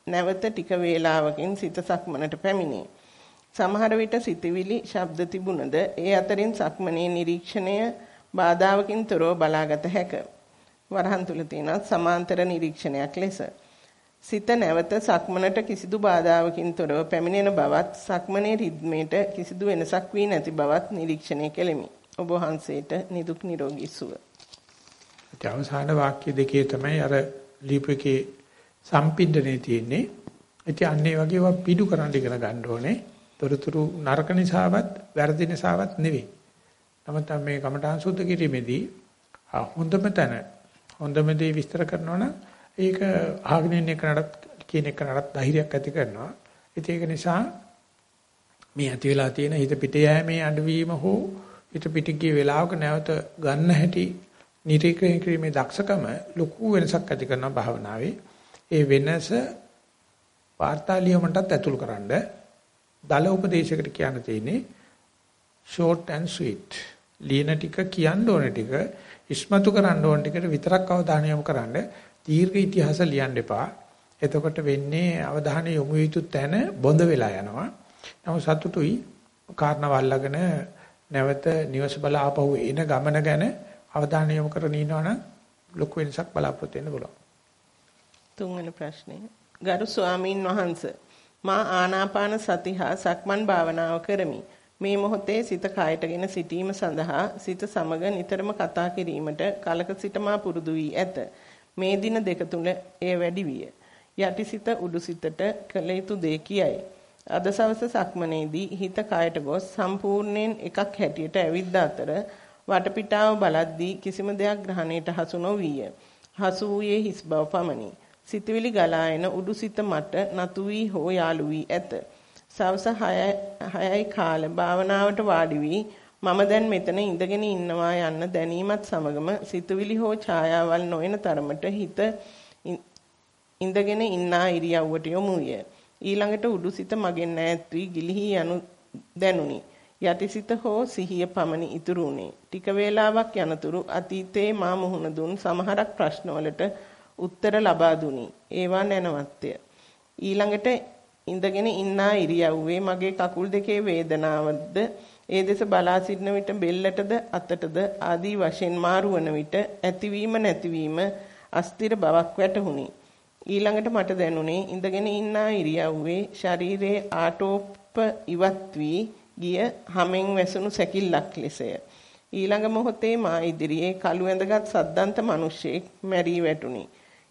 නැවත ටික වේලාවකින් සිත සක්මනට පැමිණේ. සමහර විට සිතවිලි ශබ්ද තිබුණද ඒ අතරින් සක්මනේ නිරීක්ෂණය බාධාවකින් තොරව බලාගත හැක. වරහන් තුල තියෙන සමාන්තර නිරීක්ෂණයක් ලෙස. සිත නැවත සක්මනට කිසිදු බාධාවකින් තොරව පැමිණෙන බවත් සක්මනේ රිද්මේට කිසිදු වෙනසක් වී නැති බවත් නිරීක්ෂණය කෙලෙමි. ඔබ වහන්සේට නිදුක් නිරෝගී සුව. ඒ අවසාන වාක්‍ය දෙකේ තමයි අර ලිපිකේ සම්පින්දනේ තියෙන්නේ. ඉතින් අන්නේ වගේ ඒවා පිටු කරන්න ඉගෙන ගන්න ඕනේ. තොරතුරු නරක නිසාවත් වැරදි නිසාවත් නෙවෙයි. නමුත් මේ කමඨාන් සුද්ධ කිරීමේදී හොඳම තැන හොඳම දේ විස්තර කරනවා නම් ඒක අහගෙන ඉන්න එකනටත් කියන එකනටත් ධෛර්යයක් ඇති කරනවා. ඒක නිසා මේ ඇති වෙලා තියෙන හිත පිට යෑමේ අඩවීම හෝ හිත පිට ගිය වෙලාවක නැවත ගන්න හැටි නිරීක්ෂණය කිරීමේ දක්ෂකම ලොකු වෙනසක් ඇති කරනවා භාවනාවේ. ඒ වෙනස වාර්තාලියමටත් ඇතුල් කරන්න දල උපදේශයකට කියන්න තියෙන්නේ short and sweet. ලියන ටික කියන්න ඕන ටික ඉස්මතු කරන්න ඕන ටිකට විතරක් අවධානය යොමු කරන්න දීර්ඝ ඉතිහාස ලියන්න එපා. එතකොට වෙන්නේ අවධානය යොමු යුතු තැන බොඳ වෙලා යනවා. නමුත් සතුටුයි කාරණාවල්ලාගෙන නැවත නිවස බල ආපහු එන ගමන ගැන අවධානය යොමු කරගෙන ඉනවනම් ලොකු වෙනසක් බලාපොරොත්තු වෙන්න පුළුවන්. තුන්වෙනි ප්‍රශ්නය. ගරු ස්වාමීන් වහන්සේ මා ආනාපාන සති හා සක්මන් භාවනාව කරමි. මේ මොහොතේ සිත කායටගෙන සිටීම සඳහා සිත සමග නිතරම කතා කිරීමට කලක සිට මා පුරුදු වී ඇත. මේ දින දෙක තුල එය වැඩි විය. යටිසිත උඩුසිතට කළ යුතු දේ කියයි. අද සවස සක්මනේදී හිත කයට ගොස් සම්පූර්ණයෙන් එකක් හැටියට ඇවිද්ද අතර වටපිටාව බලද්දී කිසිම දෙයක් ග්‍රහණයට හසු නොවිය. හසු වූයේ හිස් බව පමණි. සිතවිලි ගලා එන උඩුසිත මට නතු වී හෝ යාලු වී ඇත. සවස 6යි කාලේ භාවනාවට වාඩි වී මම දැන් මෙතන ඉඳගෙන ඉන්නවා යන්න දැනීමත් සමගම සිතුවිලි හෝ ඡායාවල් නොවන තරමට හිත ඉඳගෙන ඉන්නා ඉරියව්වට යොමු විය. ඊළඟට උඩුසිත මගෙන් ඈත් වී ගිලිහි යනු දැනුනි. යටිසිත හෝ සිහිය පමණි ඉතුරු වුණේ. ටික වේලාවක් යනතුරු අතීතයේ මා මුහුණ දුන් සමහරක් ප්‍රශ්නවලට උත්තර ලබා දුනි. ඒවා නැනවත්ය. ඊළඟට ඉඳගෙන ඉන්නා ඉරියව්වේ මගේ කකුල් දෙකේ වේදනාවක්ද ඒ දෙස බලා සිටන විට බෙල්ලටද අතටද ආදී වශයෙන් මාරු වන විට ඇතිවීම නැතිවීම අස්තිර බවක් වැටහුණි. ඊළඟට මට දැනුනේ ඉඳගෙන ඉන්නා ඉරියව්වේ ශරීරයේ ආටෝප ඉවත් වී ගිය හැමෙන් වැසුණු සැකිල්ලක් ලෙසය. ඊළඟ මොහොතේ මා ඉදිරියේ කළු ඇඳගත් සද්දන්ත මිනිසෙක් මැරී වැටුණි.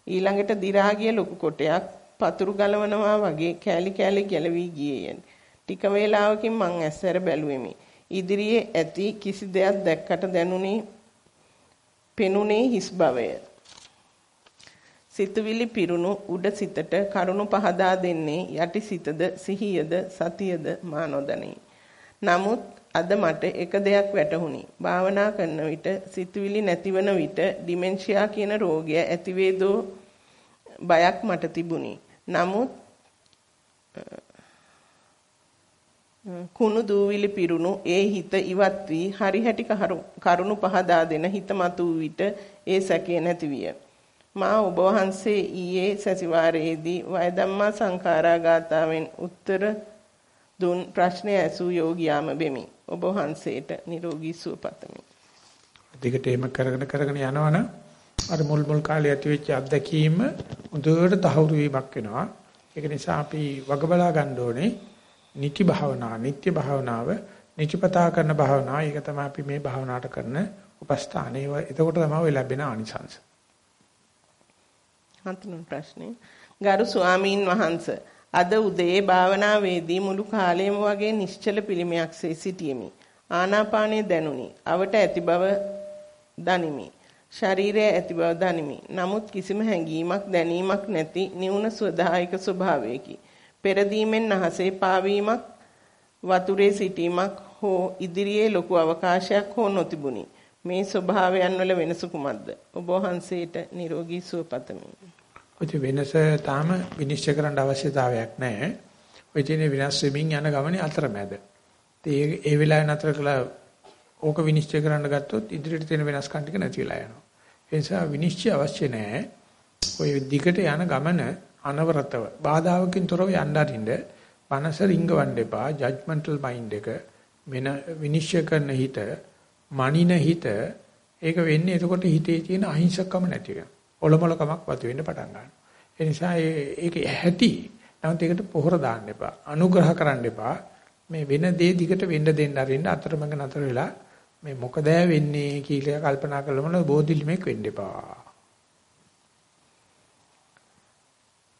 ඊළඟට දි รา ගිය ලොකු කොටයක් පතුරු ගලවනවා වගේ කෑලි කෑලි ගැලවි ගියේය. ටික වේලාවකින් මං ඇස්සර බැලුවෙමි. ඉදිරියේ ඇති කිසි දෙයක් දැක්කට දැනුනේ පෙනුනේ හිස් බවය. සිතුවිලි පිරුණු උඩ සිතට කරුණු පහදා දෙන්නේ යටි සිතද සිහියද සතියද මා නොදනී. නමුත් අද මට එක දෙයක් වැටහුණි. භාවනා කරන විට සිතුවිලි නැතිවන විට ඩිමෙන්ෂියා කියන රෝගය ඇතිවේදෝ බයක් මට තිබුණි. නමුත් කුණු දූවිලි පිරුණු ඒ හිත ඉවත් වී හරිහැටි කරුණු පහදා දෙන හිත මතු විට ඒ සැකේ නැති විය. මා ඔබ වහන්සේ ඊයේ සතිವಾರයේදී වයදම්මා සංඛාරා ගාතාවෙන් උත්තර දුන් ප්‍රශ්නය ඇසූ යෝගියාම වෙමි. ඔබ වහන්සේට නිරෝගී සුව පතමි. දිගට එහෙම කරගෙන කරගෙන යනවනම් අර මුල් මුල් කාලේ ඇති වෙච්ච අත්දැකීම හොඳට තහවුරු වීමක් වෙනවා. ඒක නිසා අපි වග බලා ගන්න ඕනේ නිති භාවනාව, නිත්‍ය භාවනාව, නිතිපතා කරන භාවනාව. ඒක තමයි අපි මේ භාවනාවට කරන උපස්ථානේ. එතකොට තමයි ලැබෙන ආනිසංස. හතුන් ප්‍රශ්නේ. ගරු ස්වාමීන් වහන්සේ අද උදේ භාවනාවේදී මුළු කාලයම වගේ නිශ්චල පිළිමයක්සේ සිටියෙමි. ආනාපානය දැනුනි. අවට ඇති බව දනිමි. ශරීරයේ ඇති බව දනිමි. නමුත් කිසිම හැඟීමක් දැනීමක් නැති නිවුන ස්වදායික ස්වභාවයකි. පෙරදීමෙන් අහසේ පාවීමක් වතුරේ සිටීමක් හෝ ඉදිරියේ ලොකු අවකාශයක් හෝ නොතිබුණි. මේ ස්වභාවයන් වල වෙනස කුමක්ද? ඔබ වහන්සේට නිරෝගී සුව පතමි. ඔය වෙනස තාම විනිශ්චය කරන්න අවශ්‍යතාවයක් නැහැ. ඔය තියෙන විනාශ වෙමින් යන ගමනේ අතරමැද. ඒ ඒ වෙලාවේ නතර කළා ඕක විනිශ්චය කරන්න ගත්තොත් ඉදිරියට තියෙන වෙනස්කම් ටික නැති වෙලා යනවා. ඒ නිසා විනිශ්චය අවශ්‍ය නැහැ. ඔය දිගට යන ගමන අනවරතව බාධාවකින් තොරව යන්න අරින්න මනස රිංගවන්න එපා. ජජ්මන්ටල් මයින්ඩ් එක වෙන විනිශ්චය කරන හිත, මනින හිත ඒක වෙන්නේ එතකොට හිතේ තියෙන අහිංසකකම නැති වෙනවා. ඔලොමලකමක් වතු වෙන්න පටන් ගන්නවා. ඒ නිසා ඒක ඇති. නමුත් ඒකට පොහොර දාන්න එපා. අනුග්‍රහ කරන්න එපා. මේ වෙන දේ දිගට වෙන්න දෙන්න අරින්න අතරමඟ නතර වෙලා මේ මොකද වෙන්නේ කියලා කල්පනා කළොම බෝධිලිමෙක් වෙන්න එපා.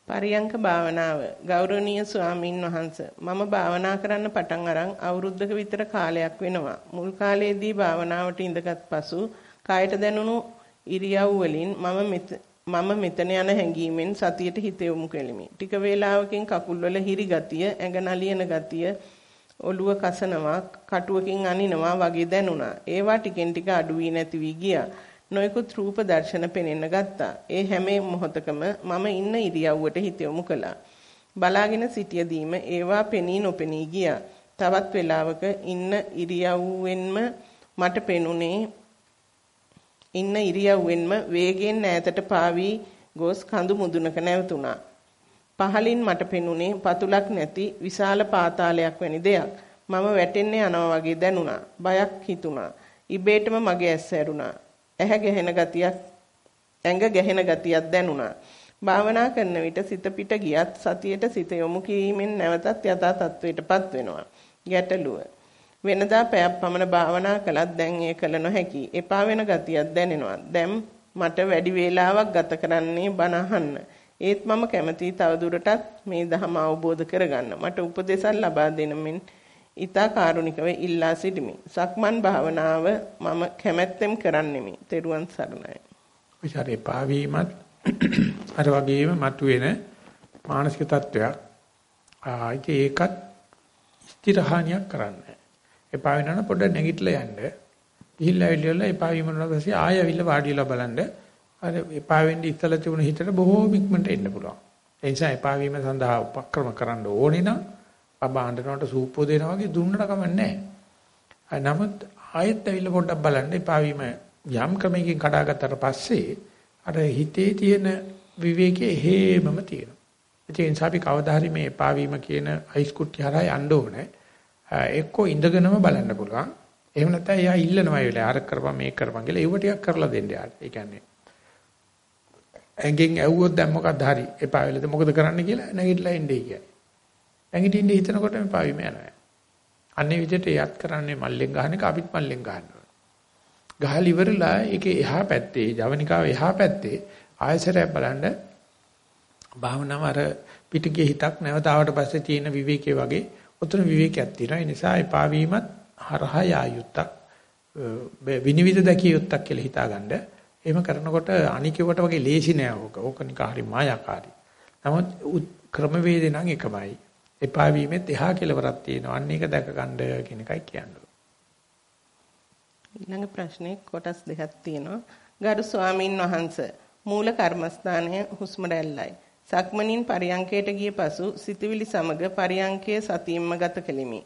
පරියංක භාවනාව ගෞරවනීය ස්වාමින් වහන්ස මම භාවනා කරන්න පටන් අරන් අවුරුද්දක විතර කාලයක් වෙනවා මුල් කාලයේදී භාවනාවට ඉඳගත් පසු කායට දැනුණු ඉරියව් වලින් මම මම මෙතන යන හැඟීමෙන් සතියට හිත යොමු කෙලිමි ටික වේලාවකින් කකුල් වල හිරි ගතිය ඇඟ නලියන ගතිය ඔළුව කසනවා කටුවකින් අනිනවා වගේ දැනුණා ඒවා ටිකෙන් ටික අඩු වී නැති වී ගියා නොයෙකුත් රූප දර්ශන පෙනෙන්න ගත්තා. ඒ හැම මොහොතකම මම ඉන්න ඉරියව්වට හිත යොමු කළා. බලාගෙන සිටියදීම ඒවා පෙනී නොපෙනී ගියා. තවත් වෙලාවක ඉන්න ඉරියව්වෙන්ම මට පෙනුනේ ඉන්න ඉරියව්වෙන්ම වේගෙන් ඈතට පාවී ගොස් කඳු මුදුනක නැවතුණා. පහලින් මට පෙනුනේ පතුලක් නැති විශාල පාතාලයක් වැනි දෙයක්. මම වැටෙන්නේ යනවා වගේ දැනුණා. බයක් හිතුණා. ඉබේටම මගේ ඇස් ඇරුණා. ඇහැ ගැහෙන ගතියක් ඇඟ ගැහෙන ගතියක් දැනුණා. භාවනා කරන විට සිත පිට ගියත් සතියට සිත යොමු කිරීමෙන් නැවතත් යථා තත්වයටපත් වෙනවා. ගැටලුව. වෙනදා පැයක් පමණ භාවනා කළත් දැන් ඒ කළ නොහැකි. එපා වෙන ගතියක් දැනෙනවා. දැන් මට වැඩි වේලාවක් ගත කරන්නේ බණ අහන්න. ඒත් මම කැමතියි තවදුරටත් මේ ධහම අවබෝධ කරගන්න. මට උපදේශක් ලබා දෙන මෙන් ඊතා කාරුණිකව ඉල්ලා සිටිමි. සක්මන් භාවනාව මම කැමැත්තෙන් කරන්නෙමි. තෙරුවන් සරණයි. විචාරේ පාවීමත් [CLEARS THROAT] අර වගේම මතුවෙන මානසික තත්වයක්. ආයිත් ඒකත් ස්ථිරහානියක් කරන්නේ. එපා වෙනවනම් පොඩ්ඩක් නැගිටලා යන්න. ගිහිල්ලා ඇවිල්ලා එපා වීම වුණාට ආයෙ ඇවිල්ලා වාඩිලා බලන්න. අර එපා වෙන්න ඉතල තිබුණ හිතට බොහෝ ඉක්මනට එන්න පුළුවන්. ඒ නිසා එපා වීම සඳහා උපක්‍රම කරන්න ඕනේ නම් බබා අඬනකොට සූප්පෝ දෙනවා වගේ දුන්නට කමන්නේ නැහැ. නමුත් ආයෙත් ඇවිල්ලා පොඩ්ඩක් බලන්න එපා වීම යම් ක්‍රමයකින් කඩාගත්තට පස්සේ අර හිතේ තියෙන විවේකයේ හේමම තියෙනවා. ඒ නිසා අපි කවදා හරි මේ එපා වීම කියන අයිස් කුට්ටි හරහා යන්න ඕනේ. එක්කෝ ඉඳගෙනම බලන්න පුළුවන්. එහෙම නැත්නම් එයා ඉල්ලනවා ඒ වෙලාවේ අර කරපන් මේක කරපන් කියලා ඒව ටිකක් කරලා දෙන්න යාට. ඒ කියන්නේ ඇඟෙන් ඇව්වොත් දැන් මොකක්ද හරි එපා වෙලද මොකද කරන්න කියලා නැගිටලා ඉන්නේ කියන්නේ. නැගිටින්න හිතනකොට මේ පාවිම යනවා. අන්නේ විදිහට එයත් කරන්නේ මල්ලෙන් ගහන එක අපිත් මල්ලෙන් ගන්නවා. ගහලා ඉවරලා ඒකේ එහා පැත්තේ ජවනිකාව එහා පැත්තේ ආයසරයක් බලන්න භාවනාව අර පිටිගේ හිතක් නැවතාවට පස්සේ තියෙන විවේකයේ වගේ උතන විවේකයක් තියෙනවා. ඒ නිසා එපා වීමත් හරහා යායුත්තක් විනිවිද දැකිය යුත්තක් කියලා හිතාගන්න. එහෙම කරනකොට අනිකේකට වගේ ලේසි නෑ ඕක. ඕක නිකන් හරි මායාකාරී. නමුත් ක්‍රමවේදේ නම් එකමයි. එපා වීමෙත් එහා කෙලවරක් තියෙනවා. අන්න ඒක දැක ගන්න කියන එකයි කියන්නේ. ඊළඟ ප්‍රශ්නේ කොටස් දෙකක් තියෙනවා. ගරු ස්වාමින් වහන්සේ මූල කර්මස්ථානය හුස්ම රැල්ලයි. සක්මනින් පරියංකයට ගිය පසු සිතවිලි සමග පරියංකයේ සතියින්ම ගත කෙලිමි.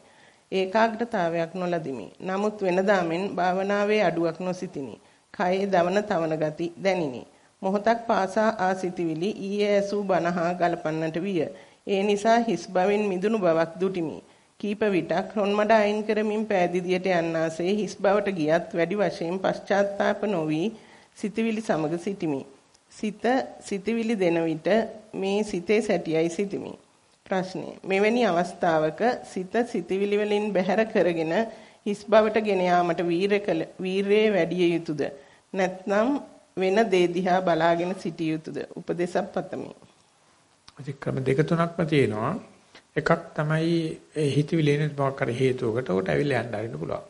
ඒකාග්‍රතාවයක් නොලදිමි. නමුත් වෙනදා මෙන් භාවනාවේ අඩුවක් නොසිතිනි. කයේ දවන තවන ගති දැනිනි. මොහොතක් පාසා ආ සිතවිලි ඊයේ ඇසූ බනහා ගලපන්නට විය. ඒ නිසා හිස් බවෙන් මිදුණු බවක් දුටිමි. කීප විටක් රොන්මඩ අයින් කරමින් පෑදිදියට යන්නාසේ හිස් බවට ගියත් වැඩි වශයෙන් පශ්චාත්තාප නොවි සිතවිලි සමග සිටිමි. සිත සිතවිලි දෙන විට මේ සිතේ සැටියයි සිටිමි. ප්‍රශ්නය මෙවැනි අවස්ථාවක සිත සිතවිලි වලින් බැහැර කරගෙන හිස් බවට ගෙන යාමට වීරයේ වැඩි යුතුයද නැත්නම් වෙන දේ දිහා බලාගෙන සිටිය යුතුයද උපදේශක් පතමි ක්‍රම දෙක තුනක්ම තියෙනවා. එකක් තමයි හිතවිලි එන මොකක් කර හේතුවකට උට ඇවිල්ලා යන්න ආරින්න පුළුවන්.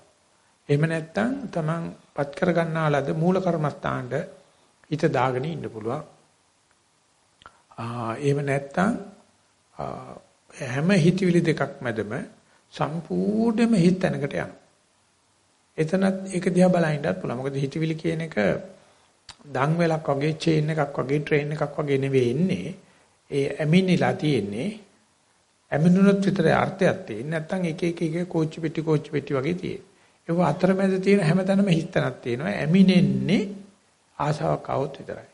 එහෙම නැත්නම් Taman පත් කර ගන්නාලද මූල කර්මස්ථානට හිත දාගෙන ඉන්න පුළුවන්. ආ එහෙම නැත්නම් හැම හිතවිලි දෙකක් මැදම සම්පූර්ණයෙන්ම හිත තැනකට යනවා. එතනත් ඒක දිහා බලනින්නත් පුළුවන්. මොකද හිතවිලි කියන එක දන් වෙලක් වගේ චේන් එකක් වගේ ට්‍රේන් එකක් වගේ නෙවෙයි ඉන්නේ. ඒ ඇමිනිලා තියෙන්නේ ඇමිනුනොත් විතරයි අර්ථයක් තියෙන්නේ නැත්නම් එක එක එක කෝච්චි පෙට්ටි කෝච්චි පෙට්ටි වගේ තියෙන්නේ. ඒක අතරමැද තියෙන හැමතැනම හිස්තනක් තියෙනවා. ඇමිනෙන්නේ ආශාවක් આવොත් විතරයි.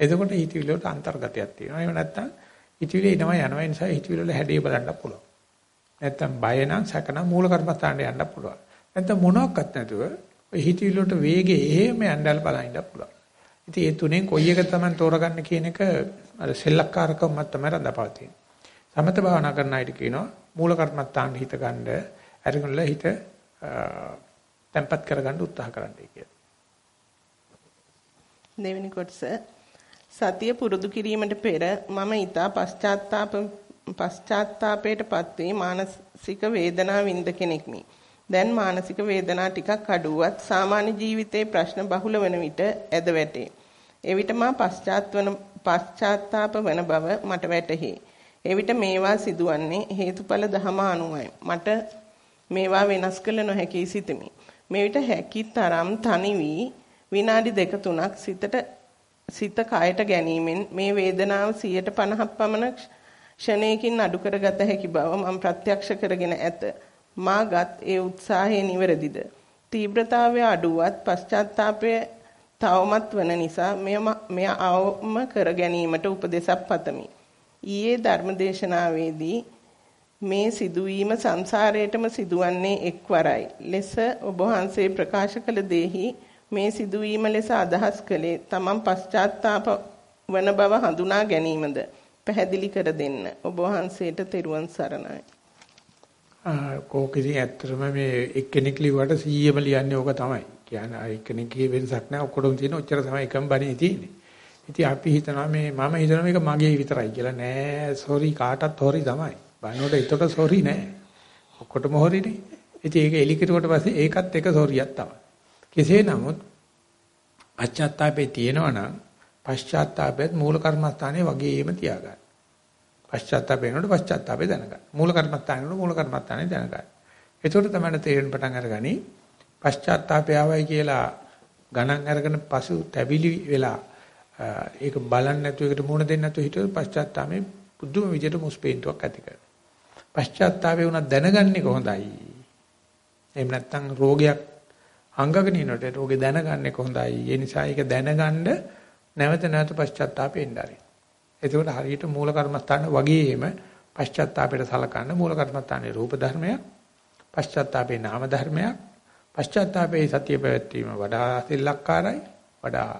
එතකොට හිතවිලි වලට අන්තර්ගතයක් තියෙනවා. එහෙම නැත්නම් හිතවිලි එනවා යනවා ඒ නිසා හිතවිලි වල හැඩේ බලන්න පුළුවන්. නැත්නම් බය නම් සැක නම් මූල කර්මස්ථානට යන්න පුළුවන්. නැත්නම් මොනවත් නැතුව ඔය හිතවිලි වලට වේගය එහෙම යන්නල් බලන්න පුළුවන්. ඉතින් ඒ තුනෙන් කොයි එක තමයි තෝරගන්න කියන එක අර සෙල්ලක්කාරකම තමයි රඳාපවතින. සමත භාවනා කරන අයට කියනවා මූල කර්මත්තාන් හිත ගන්න අරගෙනලා හිත තැම්පත් කරගන්න උත්සාහ කරන්නයි කියලා. දෙවෙනි කොටස සතිය පුරුදු කිරීමට පෙර මම ඊතා පශ්චාත්තාප පශ්චාත්තාපයටපත් වී මානසික වේදනා විඳ කෙනෙක්මි. දැන් මානසික වේදනා ටිකක් අඩුවත් සාමාන්‍ය ජීවිතේ ප්‍රශ්න බහුල වන විට ඇද වැටේ. එවිට මා පශ්චාත්වන පශ්චාත්තාප වන බව මට වැටහි. එවිට මේවා සිදුවන්නේ හේතුඵල ධම අනුවයි. මට මේවා වෙනස් කළ නොහැකි සිතමි. මේ විට හැකි තරම් තනි වී විනාඩි දෙක තුනක් සිතට සිත කයට ගැනීමෙන් මේ වේදනාව 150ක් පමණ ක්ෂණයකින් අඩු කරගත හැකි බව මම ප්‍රත්‍යක්ෂ කරගෙන ඇත. මාගත් ඒ උත්සාහය නිවැරදිද? තීව්‍රතාවය අඩුවත් පශ්චාත්තාපය තවමත් වන නිසා මෙය අවම කර ගැනීමට උපදෙසක් පතමි. ඊයේ ධර්මදේශනාවේදී මේ සිදුවීම සංසාරයටම සිදුවන්නේ එක්වරයි. ලෙස ඔබ වහන්සේ ප්‍රකාශ කළ දෙහි මේ සිදුවීම ලෙස අදහස් කළේ තමන් පශ්චාත්තාප වන බව හඳුනා ගැනීමද පැහැදිලි කර දෙන්න. ඔබ වහන්සේට තෙරුවන් සරණයි. කෝකෙදි ඇත්තටම මේ එක්කෙනෙක් ලිව්වට 100ම ලියන්නේ ඕක තමයි. කියන්නේ එක්කෙනෙක්ගේ වෙනසක් නැහැ. ඔක්කොටම තියෙන ඔච්චර තමයි එකම බණේ තියෙන්නේ. ඉතින් අපි හිතනවා මේ මම හිතනවා මේක මගේ විතරයි කියලා නෑ. සෝරි කාටත් හොරි තමයි. බණ්ඩෝට එතකොට සෝරි නෑ. ඔක්කොටම හොරිනේ. ඉතින් ඒක එලිකිරුවට පස්සේ ඒකත් එක සෝරියක් තමයි. කෙසේ නමුත් පශ්චාත්තාපේ තියෙනවා නම් පශ්චාත්තාපයත් මූල කර්මස්ථානයේ වගේම තියාගන්න. පශ්චාත්තාපේ වෙනකොට පශ්චාත්තාපේ දැනගන්න. මූල කර්මස්ථානේ වෙනකොට මූල කර්මස්ථානේ දැනගන්න. එතකොට තමයි තේරෙන්න පටන් අරගනි. පශ්චාත්තාපය ආවයි කියලා ගණන් අරගෙන පසු තැවිලි වෙලා ඒක බලන්න නැතුව ඒකට මුහුණ දෙන්න නැතුව හිටියොත් පශ්චාත්තාපේ පුදුම විදියට මුස්පේන්තුවක් ඇති කරනවා. පශ්චාත්තාපේ උනත් දැනගන්නේ කොහොඳයි. එහෙම නැත්නම් රෝගයක් අංගගෙන ඉනකොට රෝගේ දැනගන්නේ කොහොඳයි. ඒ නිසා ඒක දැනගන්න නැවත නැවත පශ්චාත්තාපේ එන්නරි. එතකොට හරියට මූල කර්මස්ථාන වගේම පශ්චාත්තාපයට සලකන්න මූල කර්මස්ථානයේ රූප ධර්මයක්, පශ්චාත්තාපේ නාම ධර්මයක්, පශ්චාත්තාපේ සතිය පැවැත්වීම වඩා සිල්ලක්කාරයි, වඩා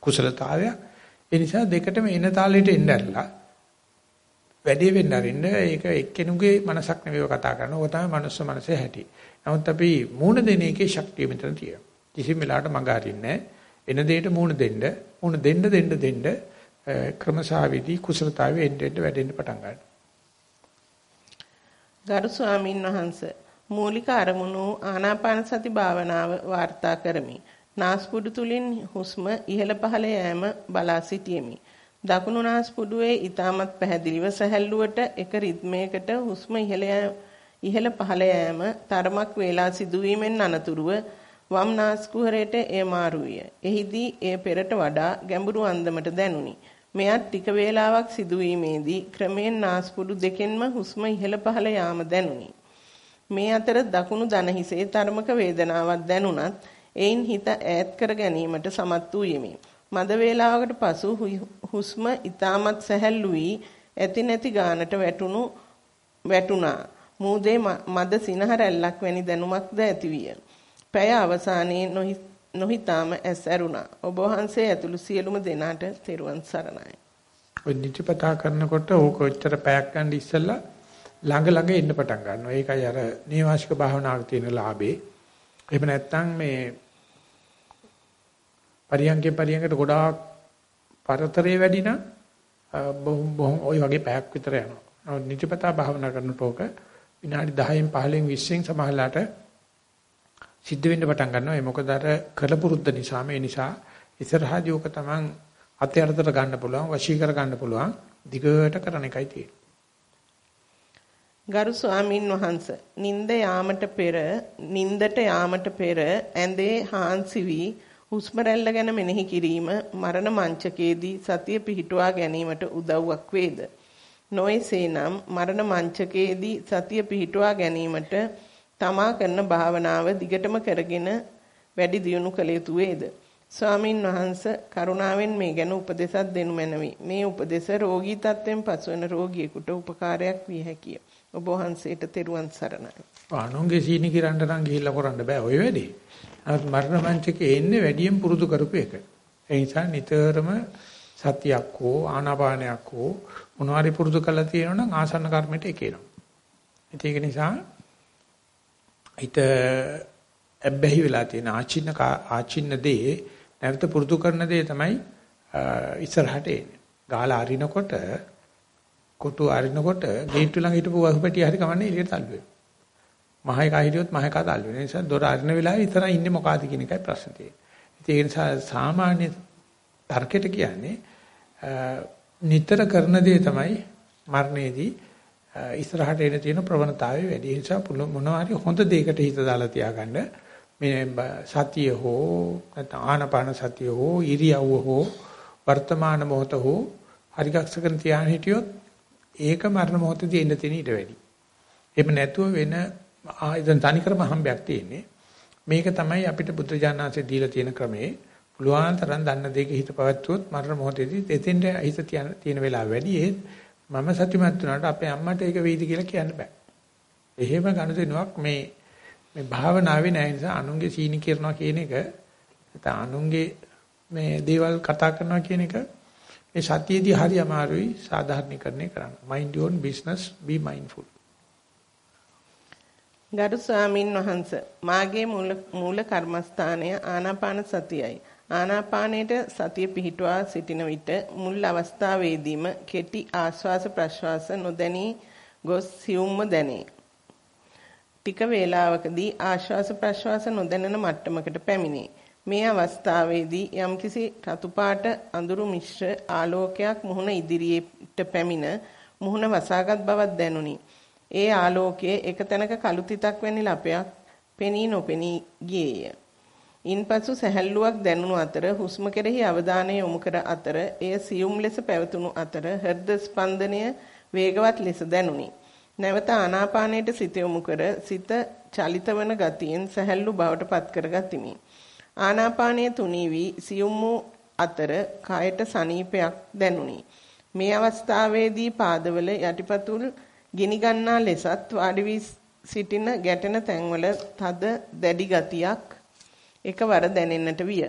කුසලතාවයක්. ඒ නිසා දෙකටම එන තාලෙට එන්න ඇරලා වැඩි වෙන්න අරින්න ඒක එක්කෙනුගේ මනසක් නෙවෙයි කතා කරන. ඕක තමයි මනුස්ස මනසේ හැටි. නමුත් අපි මූණ දෙන එකේ ශක්තිය මෙතන තියෙනවා. කිසිම වෙලාවට මඟ හරින්නේ එන දෙයට මූණ දෙන්න, මූණ දෙන්න දෙන්න දෙන්න ක්‍රමසාවිදි කුසලතාවය එන්න එන්න වැඩෙන්න පටන් ගන්නවා. ගරු ස්වාමින් වහන්සේ මූලික අරමුණු ආනාපාන සති භාවනාව වාර්තා කරමි. නාස්පුඩු තුලින් හුස්ම ඉහළ පහළ යෑම බලා සිටියෙමි. දකුණු නාස්පුඩුවේ ඊටමත් පැහැදිලිව සැහැල්ලුවට එක රිද්මයකට හුස්ම ඉහළ ඉහළ පහළ යෑම තරමක් වේලා සිදුවීමෙන් අනතුරුව වම් නාස්කුහරයට එය මාරුවිය. එහිදී එය පෙරට වඩා ගැඹුරු අන්දමට දැනුනි. මෙයත් ටික වේලාවක් සිදුවීමේදී ක්‍රමයෙන් නාස්පුඩු දෙකෙන්ම හුස්ම ඉහළ පහළ යාම දැනුනි. මේ අතර දකුණු දන හිසේ තරමක වේදනාවක් දැනුණත් එයින් හිත ඈත් කර ගැනීමට සමත් වූ යෙමි. මද වේලාවකට පසු හුස්ම ඊටමත් සැහැල්ලු වී ඇති නැති ගානට වැටුණු වැටුණා. මූදේ මද සිනහරැල්ලක් වැනි දැනුමක්ද ඇතිවිය. පැය අවසානයේ නොහිතාම ඇස් ඇරුණා. ඔබ වහන්සේ ඇතුළු සියලුම දෙනාට තෙරුවන් සරණයි. ඔය නිතිපතා කරනකොට ඕක ඔච්චර පැයක් ගන්න ඉස්සෙල්ලා ළඟ ළඟ එන්න පටන් ගන්නවා. ඒකයි අර නේවාසික භාවනාවක තියෙන ලාභේ. එහෙම නැත්නම් මේ පරියන්කේ පරියන්කට ගොඩාක් පරතරය වැඩි නම් බොහොම ওই වගේ පැයක් විතර යනවා. නිතිපතා භාවනා කරනකොට ඕක විනාඩි 10න් 15න් 20න් සමහරලාට සිද්ධ වෙන්න පටන් ගන්නවා. ඒ මොකද අර කලපුරුද්ද නිසා මේ නිසා ඉස්සරහදී ඕක තමන් අතේ අතට ගන්න පුළුවන්, වශී කර ගන්න පුළුවන්. දිගට කරන එකයි තියෙන්නේ. ගරු ස්වාමින් වහන්සේ නිନ୍ଦ යාමට පෙර නින්දට යාමට පෙර ඇඳේ හාන්සි වී හුස්ම රැල්ල ගැන මෙනෙහි කිරීම මරණ මංචකයේදී සතිය පිහිටුවා ගැනීමට උදව්වක් වේද නොයසේනම් මරණ මංචකයේදී සතිය පිහිටුවා ගැනීමට තමා කරන භාවනාව දිගටම කරගෙන වැඩි දියුණු කළ යුතු වේද? ස්වාමින් වහන්සේ කරුණාවෙන් මේ ගැන උපදේශක් දෙනු මැනවි. මේ උපදේශ රෝගී තත්ත්වෙන් පසුවන රෝගියෙකුට උපකාරයක් විය හැකිය. ඔබ වහන්සේට තෙරුවන් සරණයි. අනුන්ගේ සීනි කිරන්න නම් ගිහිල්ලා කරන්න බෑ ওই වැඩේ. නමුත් මරණ මංචකේ එන්නේ වැඩියෙන් පුරුදු කරපු එක. ඒ නිසා නිතරම සතියක් හෝ ආනාපානයක් හෝ මොනවාරි පුරුදු කරලා තියෙනවනම් ආසන්න කර්මයට එකේනවා. ඒක නිසා හිත ඇබ්බැහි වෙලා තියෙන ආචින්න ආචින්න දේ නැවත පුරුදු කරන දේ තමයි ඉස්සරහට එන්නේ. ගාලා අරිනකොට කොටු අරිනකොට ගේට්ටු ළඟ හිටපු වහුපැටිය හරි කමන්නේ එළියට තල්ලු වෙනවා. මහේකා හිටියොත් මහේකා තල්ලු වෙනවා. ඒ නිසා දොර අරින වෙලාවේ ඉතර ඉන්නේ මොකಾದ කියන එකයි ප්‍රශ්නේ තියෙන්නේ. ඒ නිසා සාමාන්‍ය තර්කයට කියන්නේ නිතර කරන දේ තමයි මරණයේදී ඉස්සරහට එන තියෙන ප්‍රවණතාවය වැඩි. ඒ නිසා මොනවා හරි හොඳ දෙයකට හිත දාලා තියාගන්න. මේ සතිය හෝ නැත්නම් ආනපාන සතිය හෝ ඉරියව්ව හෝ වර්තමාන මොහොත හෝ හරිගස්සගෙන තියාගෙන හිටියොත් ඒක මරණ මොහොතදී එන්න තියෙන ඊට වැඩි. එහෙම නැතුව වෙන ආයතන තනිකරම හම්බයක් තියෙන්නේ. මේක තමයි අපිට බුද්ධ ඥානanse දීලා තියෙන ක්‍රමේ. පුළුවන් තරම් දන්න දෙයක හිත පවත්වුවොත් මරණ මොහොතේදී එතෙන්ට හිත තියෙන වෙලාව වැඩි. ඒත් මම සතුටුමත් වුණාට අපේ අම්මට ඒක වෙයිද කියලා කියන්න බෑ. එහෙම ගනුදෙනුවක් මේ මේ භාවනාවේ නැහැ නිසා අනුන්ගේ සීනි කරනවා කියන එක නැත්නම් අනුන්ගේ මේ දේවල් කතා කරනවා කියන එක මේ සතියේදී හරි අමාරුයි සාධාරණීකරණය කරන්න. mind your own business be mindful. ගරු ස්වාමින් වහන්සේ මාගේ මූල මූල කර්මස්ථානය ආනාපාන සතියයි. ආනාපානයට සතිය පිහිටුවා සිටින විට මුල් අවස්ථාවේදීම කෙටි ආශ්වාස ප්‍රශ්වාස නොදැනී ගොස් සියුම්ම දැනේ. ටික වේලාවකදී ආශ්වාස ප්‍රශ්වාස නොදැනෙන මට්ටමකට පැමිණේ. මේ අවස්ථාවේදී යම්කිසි රතු පාට අඳුරු මිශ්‍ර ආලෝකයක් මුහුණ ඉදිරියට පැමිණ මුහුණ වසාගත් බවක් දැනුනි. ඒ ආලෝකයේ එක තැනක කළු තිතක් වැනි ලපයක් පෙනී නොපෙනී ගියේය. ඉන්පසු සැහැල්ලුවක් දැනුණු අතර හුස්ම කෙරෙහි අවධානය යොමු කර අතර එය සියුම් ලෙස පැවතුණු අතර හෘද ස්පන්දනය වේගවත් ලෙස දැනුනි. නැවත ආනාපානයට සිත යොමු කර සිත චලිතවන ගතියෙන් සැහැල්ලු බවට පත් කර ගතිමි. ආනාපානය තුනී වී සියුම් වූ අතර කයට සනීපයක් දැනුනි. මේ අවස්ථාවේදී පාදවල යටිපතුල් ගිනි ගන්නා ලෙසත් වාඩි වී සිටින ගැටෙන තැන්වල තද දැඩි ගතියක් එකවර දැනෙන්නට විය.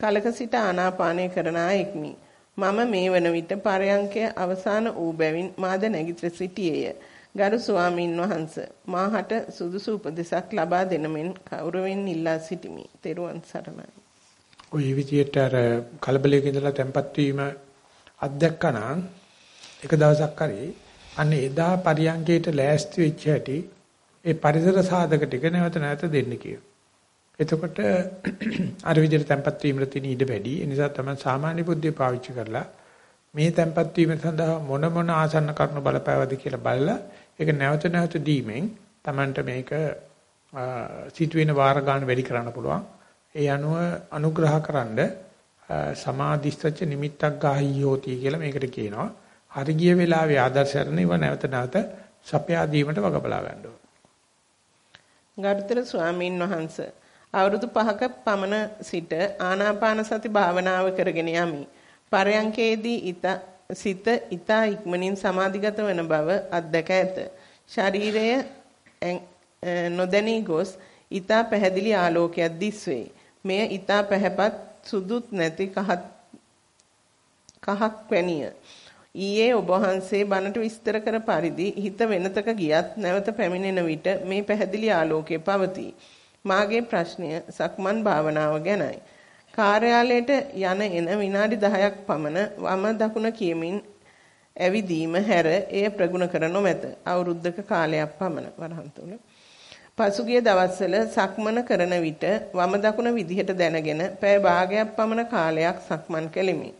කලක සිට ආනාපානය කරන ආයෙක්මි. මම මේ වන විට පරයන්කය අවසාන වූ බැවින් මාද නැගිට සිටියේය. ගරු ස්වාමින් වහන්ස මාහට සුදුසු උපදෙසක් ලබා දෙන මෙන් කවුරුවෙන් ඉල්ලා සිටිමි. තෙරුවන් සරණයි. ඔය විදියට අර කලබලයක ඉඳලා තැම්පත් වීම අත්දැකනනම් එක දවසක් හරි අන්න එදා පරියන්කේට ලෑස්ති වෙච්ච හැටි ඒ පරිසර සාධක ටික නැවත නැවත දෙන්න කියනවා. එතකොට [CLEARS THROAT] අර විදිහට තැම්පත් වීමට තියෙන ඉඩ වැඩි. ඒ නිසා තමයි සාමාන්‍ය බුද්ධිය පාවිච්චි කරලා මේ තැම්පත් වීම සඳහා මොන මොන ආසන්න කරුණු බලපෑවද කියලා බලලා ඒක නැවත නැවත දීමෙන් Tamanට මේක සිටුවෙන වාර ගන්න වැඩි කරන්න පුළුවන්. ඒ අනුව අනුග්‍රහකරනද සමාධිස්ත්‍ච නිමිත්තක් ගාහියෝති කියලා මේකට කියනවා. හරි ගිය වෙලාවේ ආදර්ශරණ ඉව නැවත නැවත සපයා දීමට වග බලා ගන්න ඕන. ගරුතර ස්වාමීන් වහන්සේ අවුරුදු 5ක පමණ සිට ආනාපාන සති භාවනාව කරගෙන යමි. පරයන්කේදී ඊත සිත ඊතා ඉක්මනින් සමාධිගත වන බව අත්දැක ඇත. ශරීරය නොදැනී ගොස් ඊතා පැහැදිලි ආලෝකයක් දිස්වේ. මෙය ඊතා පැහැපත් සුදුත් නැති කහත් කහක් වැනිය. ඊයේ ඔබ වහන්සේ බණට විස්තර කර පරිදි හිත වෙනතක ගියත් නැවත පැමිණෙන විට මේ පැහැදිලි ආලෝකය පවතී. මාගේ ප්‍රශ්නය සක්මන් භාවනාව ගැනයි. කාර්යාලයට යන එන විනාඩි 10ක් පමණ වම දකුණ කියමින් ඇවිදීම හැර එය ප්‍රගුණ කර නොමැත. අවුරුද්දක කාලයක් පමණ වරහන් තුල. පසුගිය දවස්වල සක්මන කරන විට වම දකුණ විදිහට දැනගෙන පැය භාගයක් පමණ කාලයක් සක්මන් කෙලිමි.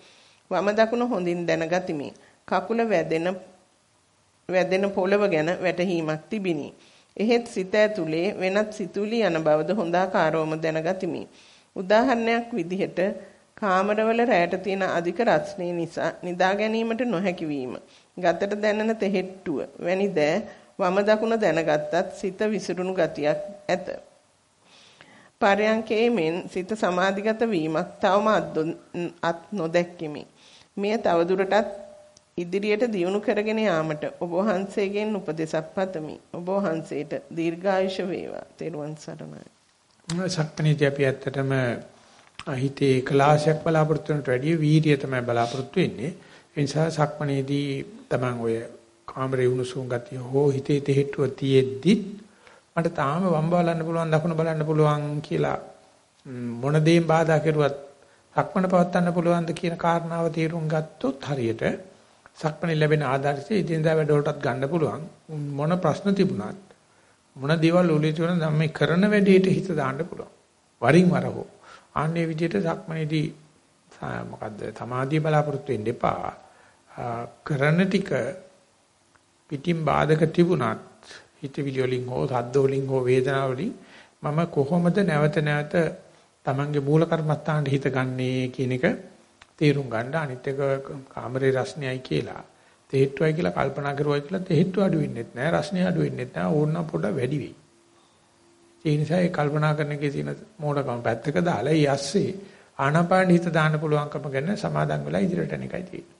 වම දකුණ හොඳින් දැනගතිමි. කකුල වැදෙන වැදෙන පොළව ගැන වැටහීමක් තිබිනි. එහෙත් සිත ඇතුලේ වෙනත් සිතුවිලි යන බවද හොඳාකාරවම දැනගතිමි. උදාහරණයක් විදිහට කාමරවල රැයට තියෙන අධික රස්නේ නිසා නිදා ගැනීමට නොහැකි වීම, ගතට දැනෙන තෙහෙට්ටුව වැනි දෑ වම දකුණ දැනගත්තත් සිත විසිරුණු ගතියක් ඇත. පරයන්කේ මෙන් සිත සමාධිගත වීමක් තවම අත් නොදැක්කෙමි. මෙය තවදුරටත් ඉදිරියට දියුණු කරගෙන යාමට ඔබ වහන්සේගෙන් උපදෙසක් පතමි. ඔබ වහන්සේට දීර්ඝායුෂ වේවා. තෙරුවන් සරණයි. සක්මණේදී අපි ඇත්තටම හිතේ ක්ලාසයක් බලාපොරොත්තු වෙනට වැඩිය වීර්යය තමයි බලාපොරොත්තු වෙන්නේ. ඒ නිසා සක්මණේදී Taman ඔය කාමරේ උණුසුම් ගතිය හෝ හිතේ තෙහෙට්ටුව තියෙද්දි මට තාම වම් බලන්න පුළුවන් දකුණ බලන්න පුළුවන් කියලා මොන දේෙන් බාධා කෙරුවත් සක්මණ පවත්වන්න පුළුවන්ද කියන කාරණාව තේරුම් ගත්තොත් හරියට සක්මණේ ලැබෙන ආදර්ශය ඉදින්දා වැඩවලටත් ගන්න පුළුවන්. මොන ප්‍රශ්න තිබුණත් මොන දේවල් ඔලේ තිබුණත් නම් මේ කරන වැඩේට හිත දාන්න පුළුවන්. වරින් වර හෝ. ආන්නේ විදිහට සක්මණේදී මොකද්ද සමාධිය බලාපොරොත්තු වෙන්න එපා. කරන ටික පිටින් බාධක තිබුණත් හිතවිලි වලින් හෝ සද්ද වලින් හෝ වේදනාව වලින් මම කොහොමද නැවත නැවත Tamange මූල කර්මස්ථානට හිත ගන්නේ කියන එක තේරුම් ගන්න අනිත් එක කාමරේ රස්නයයි කියලා තෙහෙට්ටුවයි කියලා කල්පනා කරුවයි කියලා තෙහෙට්ටුව අඩු වෙන්නේ නැහැ රස්නේ අඩු වෙන්නේ නැහැ ඕනනම් පොඩ වැඩි වෙයි ඒ නිසා ඒ කල්පනා කරන එකේ තියෙන මෝඩකම පැත්තක දාලා ඊ ඇස්සේ ආනාපාන හිත දාන්න පුළුවන්කම ගැන සමාදන් වෙලා ඉදිරියට යන එකයි තියෙන්නේ.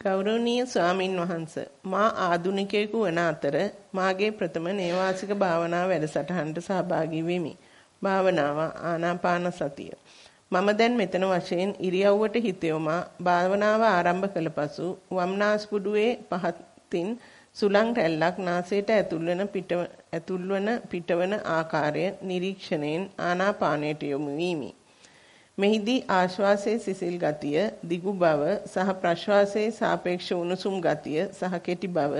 ගෞරවනීය ස්වාමින් වහන්සේ මා ආදුනිකයෙකු වන අතර මාගේ ප්‍රථම නේවාසික භාවනා වැඩසටහනට සහභාගී වෙමි. භාවනාව ආනාපාන සතිය. මම දැන් මෙතන වශයෙන් ඉරියව්වට හිත යොමා භාවනාව ආරම්භ කළ පසු වම්නාස්පුඩුවේ පහතින් සුලං රැල්ලක් නාසයට ඇතුල්වන පිටව ඇතුල්වන පිටවන ආකාරය නිරීක්ෂණයෙන් ආනාපානයට යොමු වීමි. මෙහිදී ආශ්වාසයේ සිසිල් ගතිය, දිගු බව සහ ප්‍රශ්වාසයේ සාපේක්ෂ උණුසුම් ගතිය සහ කෙටි බව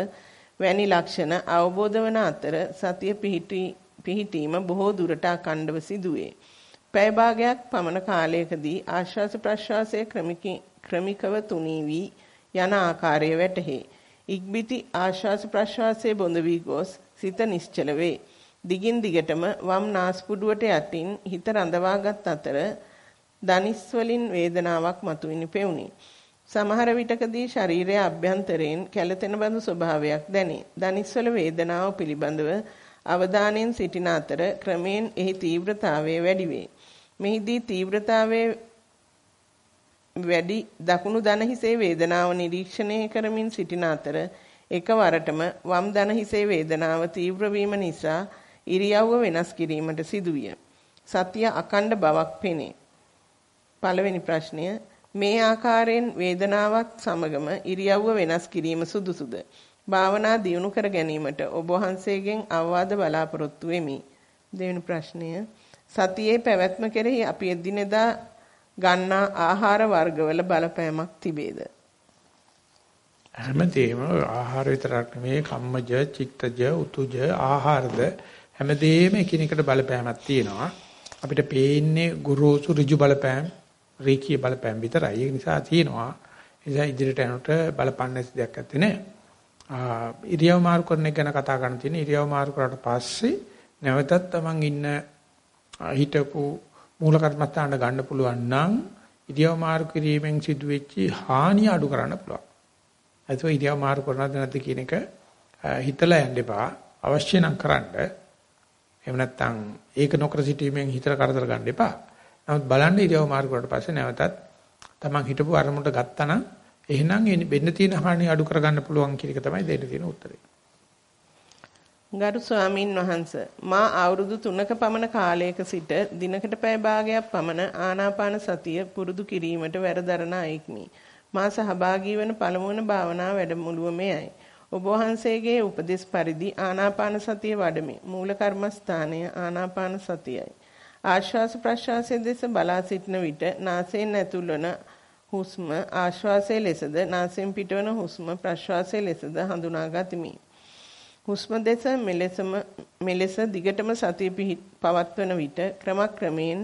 වැනි ලක්ෂණ අවබෝධ වන අතර සතිය පිහිටි පිහිටීම බොහෝ දුරට අකණ්ඩව සිදුවේ. පැය භාගයක් පමණ කාලයකදී ආශ්වාස ප්‍රශ්වාසයේ ක්‍රමිකව තුනී වී යන ආකාරය වැටහේ. ඉක්බිති ආශ්වාස ප්‍රශ්වාසයේ බොඳ වී ගොස් සිත නිශ්චල වේ. දිගින් දිගටම වම් නාස්පුඩුවට යටින් හිත රඳවාගත් අතර දනිස් වලින් වේදනාවක් මතුවෙනි පෙවුනි. සමහර විටකදී ශරීරයේ අභ්‍යන්තරයෙන් කැළතෙන බඳු ස්වභාවයක් දැනේ. දනිස්වල වේදනාව පිළිබඳව අවධානයෙන් සිටින අතර ක්‍රමයෙන් එහි තීව්‍රතාවය වැඩි වේ. මෙහිදී තීව්‍රතාවයේ වැඩි දකුණු දන හිසේ වේදනාව නිරීක්ෂණය කරමින් සිටින අතර එකවරටම වම් දන හිසේ වේදනාව තීව්‍ර වීම නිසා ඉරියව්ව වෙනස් කිරීමට සිදුවිය. සතිය අකණ්ඩ බවක් පෙනේ. පළවෙනි ප්‍රශ්නය මේ ආකාරයෙන් වේදනාවක් සමගම ඉරියව්ව වෙනස් කිරීම සුදුසුද? භාවනා දියුණු කර ගැනීමට ඔබ වහන්සේගෙන් අවවාද බලාපොරොත්තු වෙමි. දෙවෙනි ප්‍රශ්නය සතියේ පැවැත්ම කෙරෙහි අපි එදිනෙදා ගන්නා ආහාර වර්ගවල බලපෑමක් තිබේද? හැමදේම ආහාර විතරක් නෙමෙයි කම්මජ, චිත්තජ, උතුජ, ආහාරද හැමදේම එකිනෙකට බලපෑමක් තියෙනවා. අපිට පේන්නේ ගුරුසු ඍජු බලපෑම්, රීකී බලපෑම් විතරයි. ඒ නිසා තියෙනවා. ඒ නිසා ඉදිරියට යනකොට බලපන්න දෙයක් නැත්තේ නේ. ඉරියව් මාරු කරන එක ගැන කතා කරන්න තියෙන ඉරියව් මාරු කරාට පස්සේ නැවතත් තමන් ඉන්න හිටපු මූල කර්මස්ථානට ගන්න පුළුවන් නම් ඉරියව් මාරු කිරීමෙන් සිදුවෙච්ච හානිය අඩු කරන්න පුළුවන්. ඒතෝ ඉරියව් මාරු කරනවද නැද්ද කියන එක හිතලා යන්න එපා. අවශ්‍ය නම් කරන්න. එහෙම නැත්නම් ඒක නොකර සිටීමෙන් හිතට කරදර ගන්න එපා. නමුත් බලන්න ඉරියව් මාරු කරලා පස්සේ නැවතත් Taman හිටපු අරමුණට ගත්තා නම් එහෙනම් වෙන්න තියෙන හානිය අඩු කරගන්න පුළුවන් කියන එක තමයි දෙන්න තියෙන උත්තරේ. ගරු ස්වාමින් වහන්ස මා අවුරුදු 3ක පමණ කාලයක සිට දිනකට පැය භාගයක් පමණ ආනාපාන සතිය පුරුදු කිරීමට වැරදරන අයෙක්මි. මා සහභාගී වන පළමුවන භාවනා වැඩමුළුව මෙයයි. ඔබ වහන්සේගේ උපදෙස් පරිදි ආනාපාන සතිය වඩමි. මූල කර්මස්ථානය ආනාපාන සතියයි. ආශ්වාස ප්‍රශ්වාසයේ දෙස බලා සිටන විට නාසයෙන් ඇතුල්වන හුස්ම ආශ්වාසයේ ලෙසද නාසයෙන් පිටවන හුස්ම ප්‍රශ්වාසයේ ලෙසද හඳුනා ගතිමි. හුස්ම දෙස මෙලෙසම මෙලෙස දිගටම සතිය පවත්වන විට ක්‍රමක්‍රමයෙන්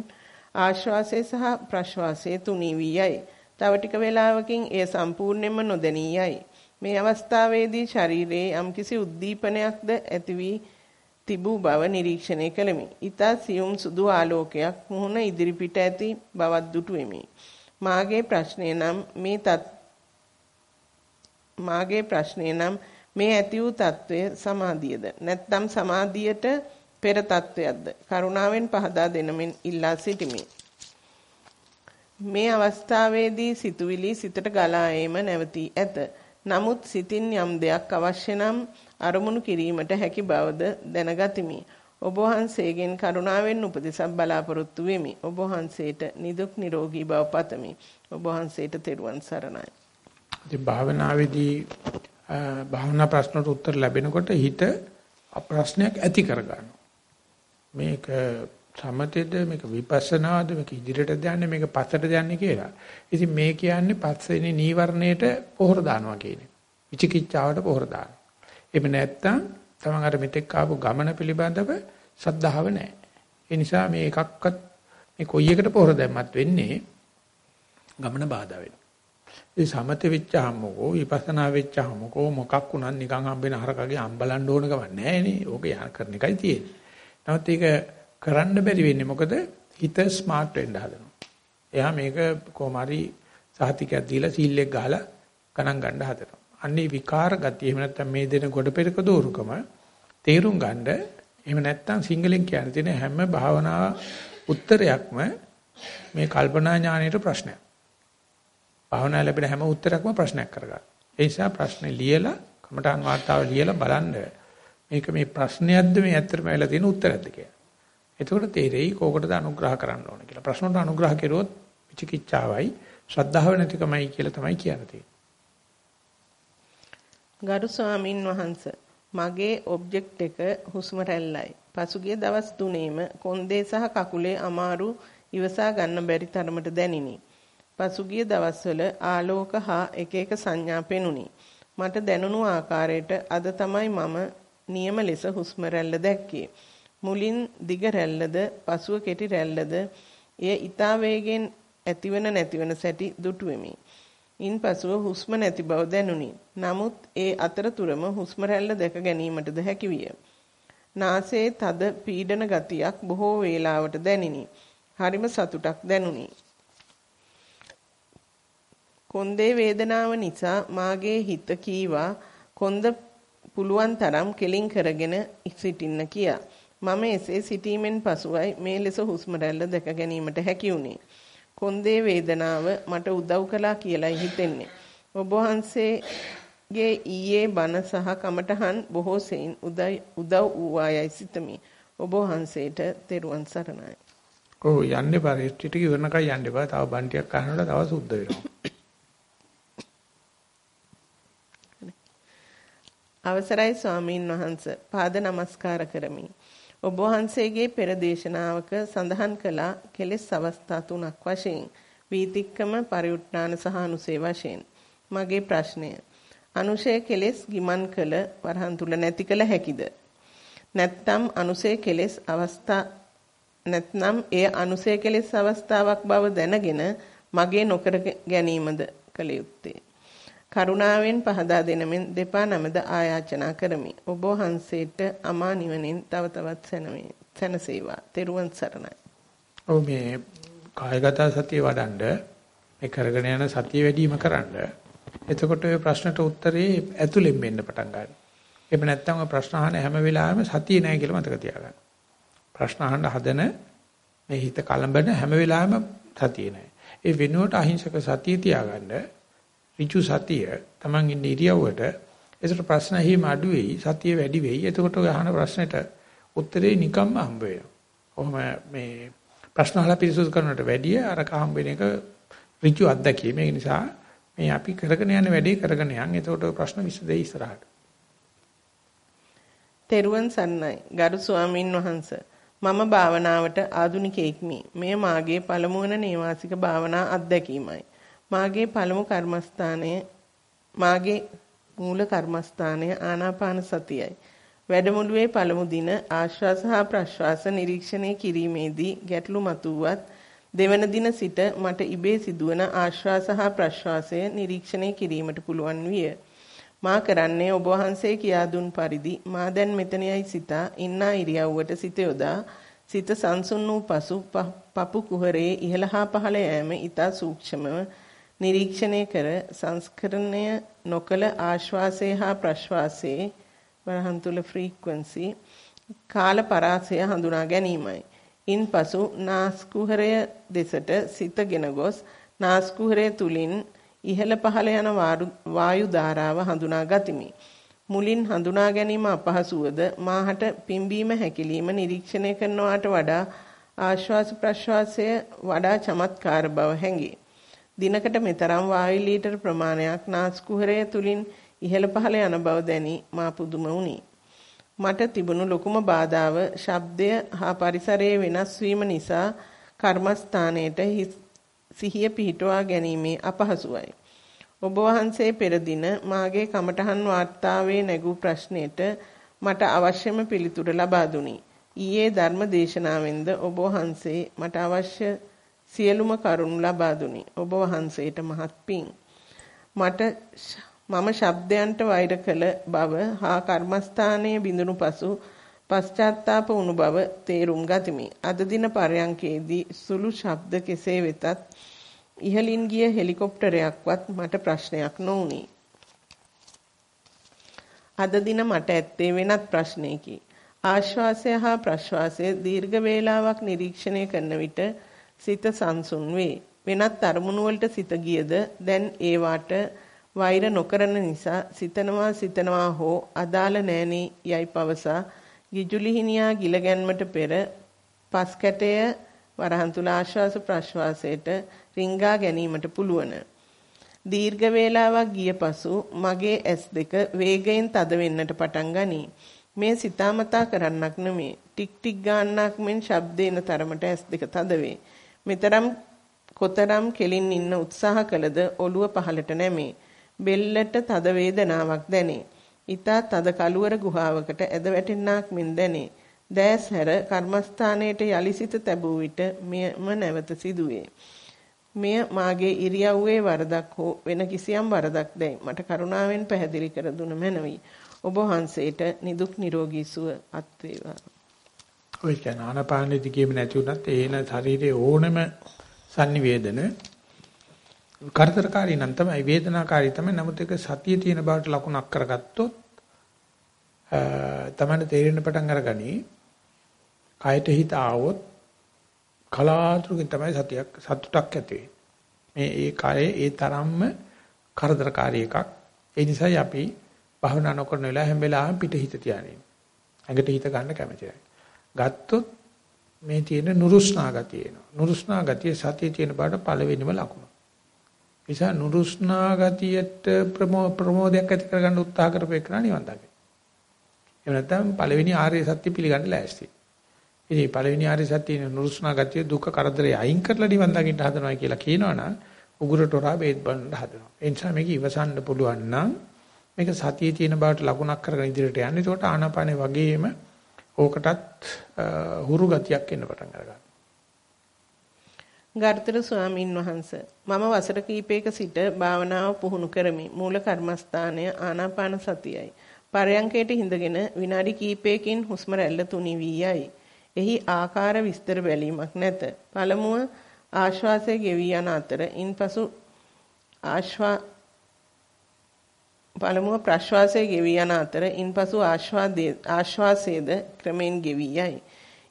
ආශ්වාසය සහ ප්‍රශ්වාසය තුනී වී යයි. තව ටික වේලාවකින් එය සම්පූර්ණයෙන්ම නොදැනී යයි. මේ අවස්ථාවේදී ශරීරයේ යම්කිසි උද්දීපනයක්ද ඇති වී තිබූ බව නිරීක්ෂණය කළෙමි. ඊතා සියුම් සුදු ආලෝකයක් මුහුණ ඉදිරිපිට ඇති බවක් දුටුවෙමි. මාගේ ප්‍රශ්නය නම් මේ තත් මාගේ ප්‍රශ්නය නම් මේ ඇති වූ తත්වය සමාධියද නැත්නම් සමාධියට පෙර తත්වයක්ද කරුණාවෙන් පහදා දෙනමින් ඉල්ලා සිටිමි මේ අවස්ථාවේදී සිතුවිලි සිතට ගලා ඒම නැවතී ඇත. නමුත් සිතින් යම් දෙයක් අවශ්‍ය නම් අරමුණු කිරීමට හැකි බවද දැනගතිමි. ඔබ වහන්සේගෙන් කරුණාවෙන් උපදෙසක් බලාපොරොත්තු වෙමි. ඔබ වහන්සේට නිදුක් නිරෝගී බව පතමි. ඔබ වහන්සේට තෙරුවන් සරණයි. ඉතින් භාවනාවේදී භාවනා ප්‍රශ්නට උත්තර ලැබෙනකොට හිත ප්‍රශ්නයක් ඇති කරගන්නවා. මේක සමතේද මේක විපස්සනාද මේක ඉදිරියට යන්නේ මේක පස්සට යන්නේ කියලා. ඉතින් මේ කියන්නේ පස්සේනේ නීවරණයට පොහොර දානවා කියන්නේ. විචිකිච්ඡාවට පොහොර දානවා. එහෙම නැත්නම් තමන් අර මෙතෙක් ආපු ගමන පිළිබඳව සද්ධාව නැහැ. ඒ නිසා මේ එකක්වත් මේ කොයි එකට පොහොර දැම්මත් වෙන්නේ ගමන බාධා වෙනවා. ඒ සමත වෙච්චාමකෝ විපස්සනා වෙච්චාමකෝ මොකක් වුණත් නිකන් හම්බෙන හරකගේ අම්බලන්න ඕන ගමන් නැහැ නේ. ඕක යා කරන එකයි තියෙන්නේ. නමුත් ඒක කරන්න බැරි වෙන්නේ මොකද හිත ස්මාර්ට් වෙන්න හදනවා. එයා මේක කොහොම හරි සහතිකයක් දීලා සීල්ලෙක් ගහලා ගණන් ගන්න හදනවා. අන්නේ විකාර ගතිය එහෙම නැත්නම් මේ දෙන ගොඩ පෙරක දෝරුකම තේරුම් ගන්න එහෙම නැත්නම් සිංහලෙන් කියන්න තියෙන හැම භාවනා උත්තරයක්ම මේ කල්පනා ඥානයේ ප්‍රශ්නයක්. භාවනා ලැබෙන හැම උත්තරයක්ම ප්‍රශ්නයක් කරගන්න. ඒ නිසා ප්‍රශ්නේ ලියලා කමඨාන් වාර්තාව ලියලා බලන්න මේක මේ ප්‍රශ්නයක්ද මේ ඇත්තටම වෙලා තියෙන උත්තරයක්ද කියලා. එතකොට තේරෙයි කෝකටද අනුග්‍රහ කරන්න ඕන කියලා. ප්‍රශ්නට අනුග්‍රහ කෙරුවොත් විචිකිච්ඡාවයි ශ්‍රද්ධාව නැතිකමයි කියලා තමයි කියන්නේ. ගරු ස්වාමින් වහන්සේ මගේ ඔබ්ජෙක්ට් එක හුස්ම රැල්ලයි. පසුගිය දවස් තුනේම කොන්දේ සහ කකුලේ අමාරු ඉවසා ගන්න බැරි තරමට දැනිනි. පසුගිය දවස්වල ආලෝක හා එක එක සංඥා පෙනුනි. මට දැනුණු ආකාරයට අද තමයි මම නියම ලෙස හුස්ම රැල්ල දැක්කේ. මුලින් දිග රැල්ලද පසුව කෙටි රැල්ලද එය ඊතා වේගෙන් ඇතිවන නැතිවන සැටි දුටුවෙමි. ඉන්පසුව හුස්ම නැති බව දැනුනි. නමුත් ඒ අතරතුරම හුස්ම රැල්ල දැක ගැනීමටද හැකිවිය. නාසයේ තද පීඩන ගතියක් බොහෝ වේලාවට දැනිනි. හරිම සතුටක් දැනුනි. කොන්දේ වේදනාව නිසා මාගේ හිත කීවා කොන්ද පුළුවන් තරම් කෙලින් කරගෙන සිටින්න කියා. මම එසේ සිටීමෙන් පසුවයි මේ ලෙස හුස්ම රැල්ල දැක ගැනීමට හැකි වුණේ. කොන්දේ වේදනාව මට උදව් කළා කියලායි හිතෙන්නේ. ඔබ වහන්සේගේ ඊයේ බණ සහ කමඨහන් බොහෝ සෙයින් උදව් වූවායයි සිතමි. ඔබ වහන්සේට තෙරුවන් සරණයි. ඔව් යන්නේ පරිච්ඡිත ඉවරනකයි යන්න බෑ. තව බන්ටියක් අහනකොට තව සුද්ධ වෙනවා. අවසරයි ස්වාමීන් වහන්ස පාද නමස්කාර කරමි. ඔබ වහන්සේගේ පෙර දේශනාවක සඳහන් කළා කෙලෙස් අවස්ථා තුනක් වශයෙන් වීතික්කම පරිඋත්නාන සහ අනුසේ වශයෙන්. මගේ ප්‍රශ්නය අනුශය කෙලෙස් ගිමන් කළ වරහන් තුල නැති කළ හැකිද? නැත්නම් අනුසේ කෙලෙස් අවස්ථා නැත්නම් එය අනුසේ කෙලෙස් අවස්ථාවක් බව දැනගෙන මගේ නොකර ගැනීමද කළ යුත්තේ. කරුණාවෙන් පහදා දෙනමින් දෙපා නමද ආයාචනා කරමි. ඔබ වහන්සේට අමා නිවනින් තව තවත් සැනවේ. සැනසේවා. තෙරුවන් සරණයි. ඔව් මේ කායගත සතිය වඩන්ඩ මේ කරගෙන යන සතිය වැඩිම කරන්න. එතකොට ඔය ප්‍රශ්නට උත්තරේ ඇතුලෙන් මෙන්න පටන් ගන්නවා. එහෙම නැත්නම් ඔය ප්‍රශ්න අහන හැම වෙලාවෙම සතිය නැහැ කියලා මතක තියාගන්න. ප්‍රශ්න අහන්න හදන මේ හිත කලඹන හැම වෙලාවෙම සතිය නැහැ. ඒ වෙනුවට අහිංසක සතිය තියාගන්න ඍජු සතිය Taman ඉන්න ඉරියව්වට ඒකට ප්‍රශ්න හිම අඩු වෙයි සතිය වැඩි වෙයි එතකොට ඔය අහන ප්‍රශ්නෙට උත්තරේ නිකම්ම හම්බ වෙනවා. කොහොම මේ ප්‍රශ්න අහලා පිරිසුදු කරනවට වැඩිය අර කහම් වෙන එක ඍජු අත්දැකීම. ඒ නිසා මේ අපි කරගෙන යන වැඩේ කරගෙන යන්. එතකොට ඔය ප්‍රශ්න විසදෙයි ඉස්සරහට. තෙරුවන් සන්නයි ගරු ස්වාමින් වහන්සේ මම භාවනාවට ආධුනිකෙක්මි. මේ මාගේ පළමු වන නේවාසික භාවනා අත්දැකීමයි. මාගේ පළමු කර්මස්ථානය මාගේ මූල කර්මස්ථානය ආනාපාන සතියයි. වැඩමුළුවේ පළමු දින ආශ්වාස හා ප්‍රශ්වාස නිරීක්ෂණය කිරීමේදී ගැටලු මතුවත් දෙවන දින සිට මට ඉබේ සිදුවන ආශ්වාස හා ප්‍රශ්වාසය නිරීක්ෂණය කිරීමට පුළුවන් විය. මා කරන්නේ ඔබ වහන්සේ කියා දුන් පරිදි මා දැන් මෙතනයි සිතා ඉන්නා ඉරියව්වට සිත යොදා සිත සංසුන් වූ පසු පපු කුහරයේ ඉහළ හා පහළ යෑම ඊට සූක්ෂමව නිරීක්ෂණය කර සංස්කරණය නොකල ආශ්වාසය හා ප්‍රශ්වාසයේ වරහන් තුල ෆ්‍රීකවන්සි කාල පරාසය හඳුනා ගැනීමයි. ඉන්පසු නාස්කුහරය දෙසට සිතගෙන ගොස් නාස්කුහරය තුලින් ඉහළ පහළ යන වායු ධාරාව හඳුනා ගතිමි. මුලින් හඳුනා ගැනීම අපහසුවද මාහට පිම්බීම හැකිලිම නිරීක්ෂණය කරනවාට වඩා ආශ්වාස ප්‍රශ්වාසය වඩා චමත්කාර බව හැඟේ. දිනකට මෙතරම් වායු ලීටර් ප්‍රමාණයක් නාස්කුහරය තුලින් ඉහළ පහළ යන බව දැනි මා පුදුම වුනි. මට තිබුණු ලොකුම බාධාව ශබ්දය හා පරිසරයේ වෙනස් වීම නිසා කර්මස්ථානයේට සිහිය පිහිටුවා ගැනීමේ අපහසුවයි. ඔබ වහන්සේ පෙර දින මාගේ කමඨහන් වාර්තාවේ නැගූ ප්‍රශ්නෙට මට අවශ්‍යම පිළිතුර ලබා දුනි. ඊයේ ධර්ම දේශනාවෙන්ද ඔබ වහන්සේ මට අවශ්‍ය සියලුම කරුණු ලබා දුනි. ඔබ වහන්සේට මහත් පිං. මට මම ශබ්දයන්ට වෛර කළ බව හා කර්මස්ථානයේ බිඳුණු පසු පශ්චාත්තාප වුණු බව තේරුම් ගතිමි. අද දින පරයන්කේදී සුළු ශබ්ද කෙසේ වෙතත් ඉහළින් ගිය හෙලිකොප්ටරයක්වත් මට ප්‍රශ්නයක් නොවුනි. අද දින මට ඇත්තේ වෙනත් ප්‍රශ්නයකි. ආශ්වාසය හා ප්‍රශ්වාසය දීර්ඝ වේලාවක් නිරීක්ෂණය කරන විට සිත සංසුන් වේ. වෙනත් අරමුණු වලට සිත ගියද දැන් ඒවාට වෛර නොකරන නිසා සිතනවා සිතනවා හෝ අදාළ නෑනේ යයි පවසා ගිජුලිහිනියා ගිලගැන්මට පෙර පස් කැටය වරහන් තුල ආශ්වාස ප්‍රශ්වාසයට රිංගා ගැනීමට පුළුවන්. දීර්ඝ වේලාවක් ගිය පසු මගේ S2 වේගයෙන් තද වෙන්නට පටන් ගනී. මේ සිතාමතා කරන්නක් නෙමේ. ටික් ටික් ගාන්නක් මෙන් ශබ්දේන තරමට S2 තද වේ. මෙතරම් කොතරම් කෙලින් ඉන්න උත්සාහ කළද ඔළුව පහළට නැමේ. බෙල්ලට තද වේදනාවක් දැනේ. ඊතා තද කළුවර ගුහාවකට ඇද වැටෙන්නක් මෙන් දැනේ. දැස් හැර කර්මස්ථානයට යලිසිත තැබූ විට මෙම නැවත සිදුවේ. මෙය මාගේ ඉරියව්වේ වරදක් හෝ වෙන කිසියම් වරදක් දැයි මට කරුණාවෙන් පැහැදිලි කර දුන මැනවි. ඔබ වහන්සේට නිදුක් නිරෝගී සුව අත් වේවා. ඔය කියන ආනපානෙදි කියම නැති වුණත් ඒන ශරීරයේ ඕනම sannivedana කරදරකාරී නම් තමයි වේදනාකාරී තමයි. නමුත් ඒක සතිය තියෙන බවට ලකුණක් කරගත්තොත් තමයි තේරෙන්න පටන් අරගනි. කයට හිත ආවොත් කලාතුරකින් තමයි සතියක් සතුටක් ඇති මේ ඒ කායේ ඒ තරම්ම කරදරකාරී එකක්. ඒ නිසායි අපි භවනා නොකරන වෙලාව හැම වෙලාවෙම පිට හිත තියාගෙන ඇඟට හිත ගන්න කැමති නැහැ. ගත්තොත් මේ තියෙන නුරුස්නා ගතිය එනවා. නුරුස්නා ගතිය සතිය තියෙන බාට පළවෙනිම ලකුණ. නිසා නුරුස්නා ගතියට ප්‍රමෝදයක් ඇති කරගන්න උත්සාහ කරපේකන නිවන් දකින්න. එහෙම නැත්නම් පළවෙනි ආර්ය සත්‍ය පිළිගන්න ලෑස්ති. ඉතින් පළවෙනි ආර්ය සත්‍යයේ නුරුස්නා ගතිය දුක කරදරේ අයින් කරලා නිවන් දකින්න හදනවා කියලා කියනවනම් උගුරට හොරා බේත් බලන්න හදනවා. ඒ නිසා මේක ඉවසන්න පුළුවන් නම් මේක සතියේ තියෙන බාට ලකුණක් කරගෙන ඉදිරියට යන්න. ඒකට ආනාපානේ වගේම ඕකටත් හුරු ගතියක් එන්න පටන් ගන්නවා. ගර්ථර ස්වාමින් වහන්සේ මම වසර කිහිපයක සිට භාවනාව පුහුණු කරමි. මූල කර්මස්ථානය ආනාපාන සතියයි. පරයන්කයට හිඳගෙන විනාඩි කිහිපයකින් හුස්ම රැල්ල තුනී වී යයි. එහි ආකාර විස්තර බැලීමක් නැත. පළමුව ආශ්වාසය ගෙවී යන අතර ඉන්පසු ආශ්වා පළමුව ප්‍රශ්වාසය ගෙවී යන අතර ඉන්පසු ආශ්වාසයේද ක්‍රමෙන් ගෙවී යයි.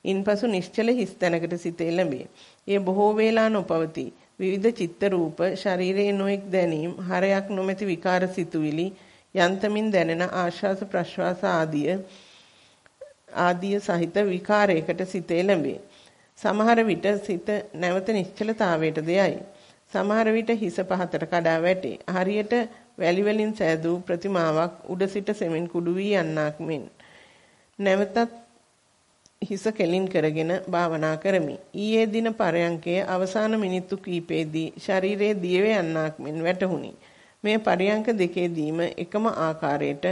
ඉන්පසු නිශ්චල හිස් තැනකට සිත එළඹේ. එය බොහෝ වේලා නොපවතී. විවිධ චිත්ත රූප ශරීරයේ නොඑක් දැනීම් හරයක් නොමැති විකාර සිතුවිලි යන්තමින් දැනෙන ආශ්වාස ප්‍රශ්වාස ආදිය ආදිය සහිත විකාරයකට සිත එළඹේ. සමහර විට සිත නැවත නිශ්චලතාවයට දෙයයි. සමහර විට හිස පහතට කඩා වැටේ. හරියට වැලි වලින් සෑදූ ප්‍රතිමාවක් උඩ සිට සෙමින් කුඩු වී යන්නක් මෙන් නැවතත් හිස කෙලින් කරගෙන භාවනා කරමි. ඊයේ දින පරයන්කයේ අවසාන මිනිත්තු කිහිපෙදී ශරීරයේ දියව යන්නක් මෙන් වැටහුණි. මේ පරයන්ක දෙකේදීම එකම ආකාරයට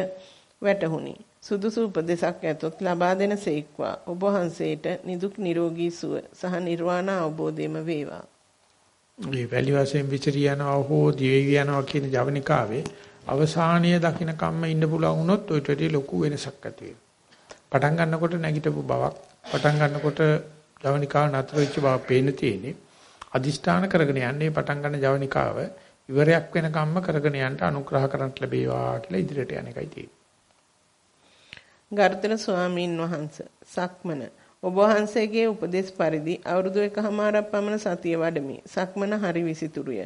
වැටහුණි. සුදුසු උපදේශක් ඇතොත් ලබා දෙන සේක්වා ඔබ වහන්සේට නිදුක් නිරෝගී සුව සහ නිර්වාණ අවබෝධයම වේවා. මේ වැලි වශයෙන් විචරී යනවා හෝ දිවි යනවා කියන ජවනිකාවේ අවසානීය දකින්න කම්ම ඉන්න පුළුවන් වුණොත් ඔයිට වැඩි ලොකු වෙනසක් ඇති පටන් ගන්නකොට නැගිටපු බවක් පටන් ගන්නකොට ජවනිකාව නතර වෙච්ච බව පේන තියෙන්නේ. අදිෂ්ඨාන කරගෙන යන්නේ පටන් ගන්න ජවනිකාව ඉවරයක් වෙන කම්ම කරගෙන යන්න අනුග්‍රහ කරන්ට ලැබේවා කියලා ඉදිරියට යන එකයි තියෙන්නේ. ගර්ධන ස්වාමීන් වහන්සේ සක්මන ඔබ වහන්සේගේ උපදේශ පරිදි අවුරුදු එකහමාරක් පමණ සතිය වඩමි. සක්මන හරි විසිතුරුය.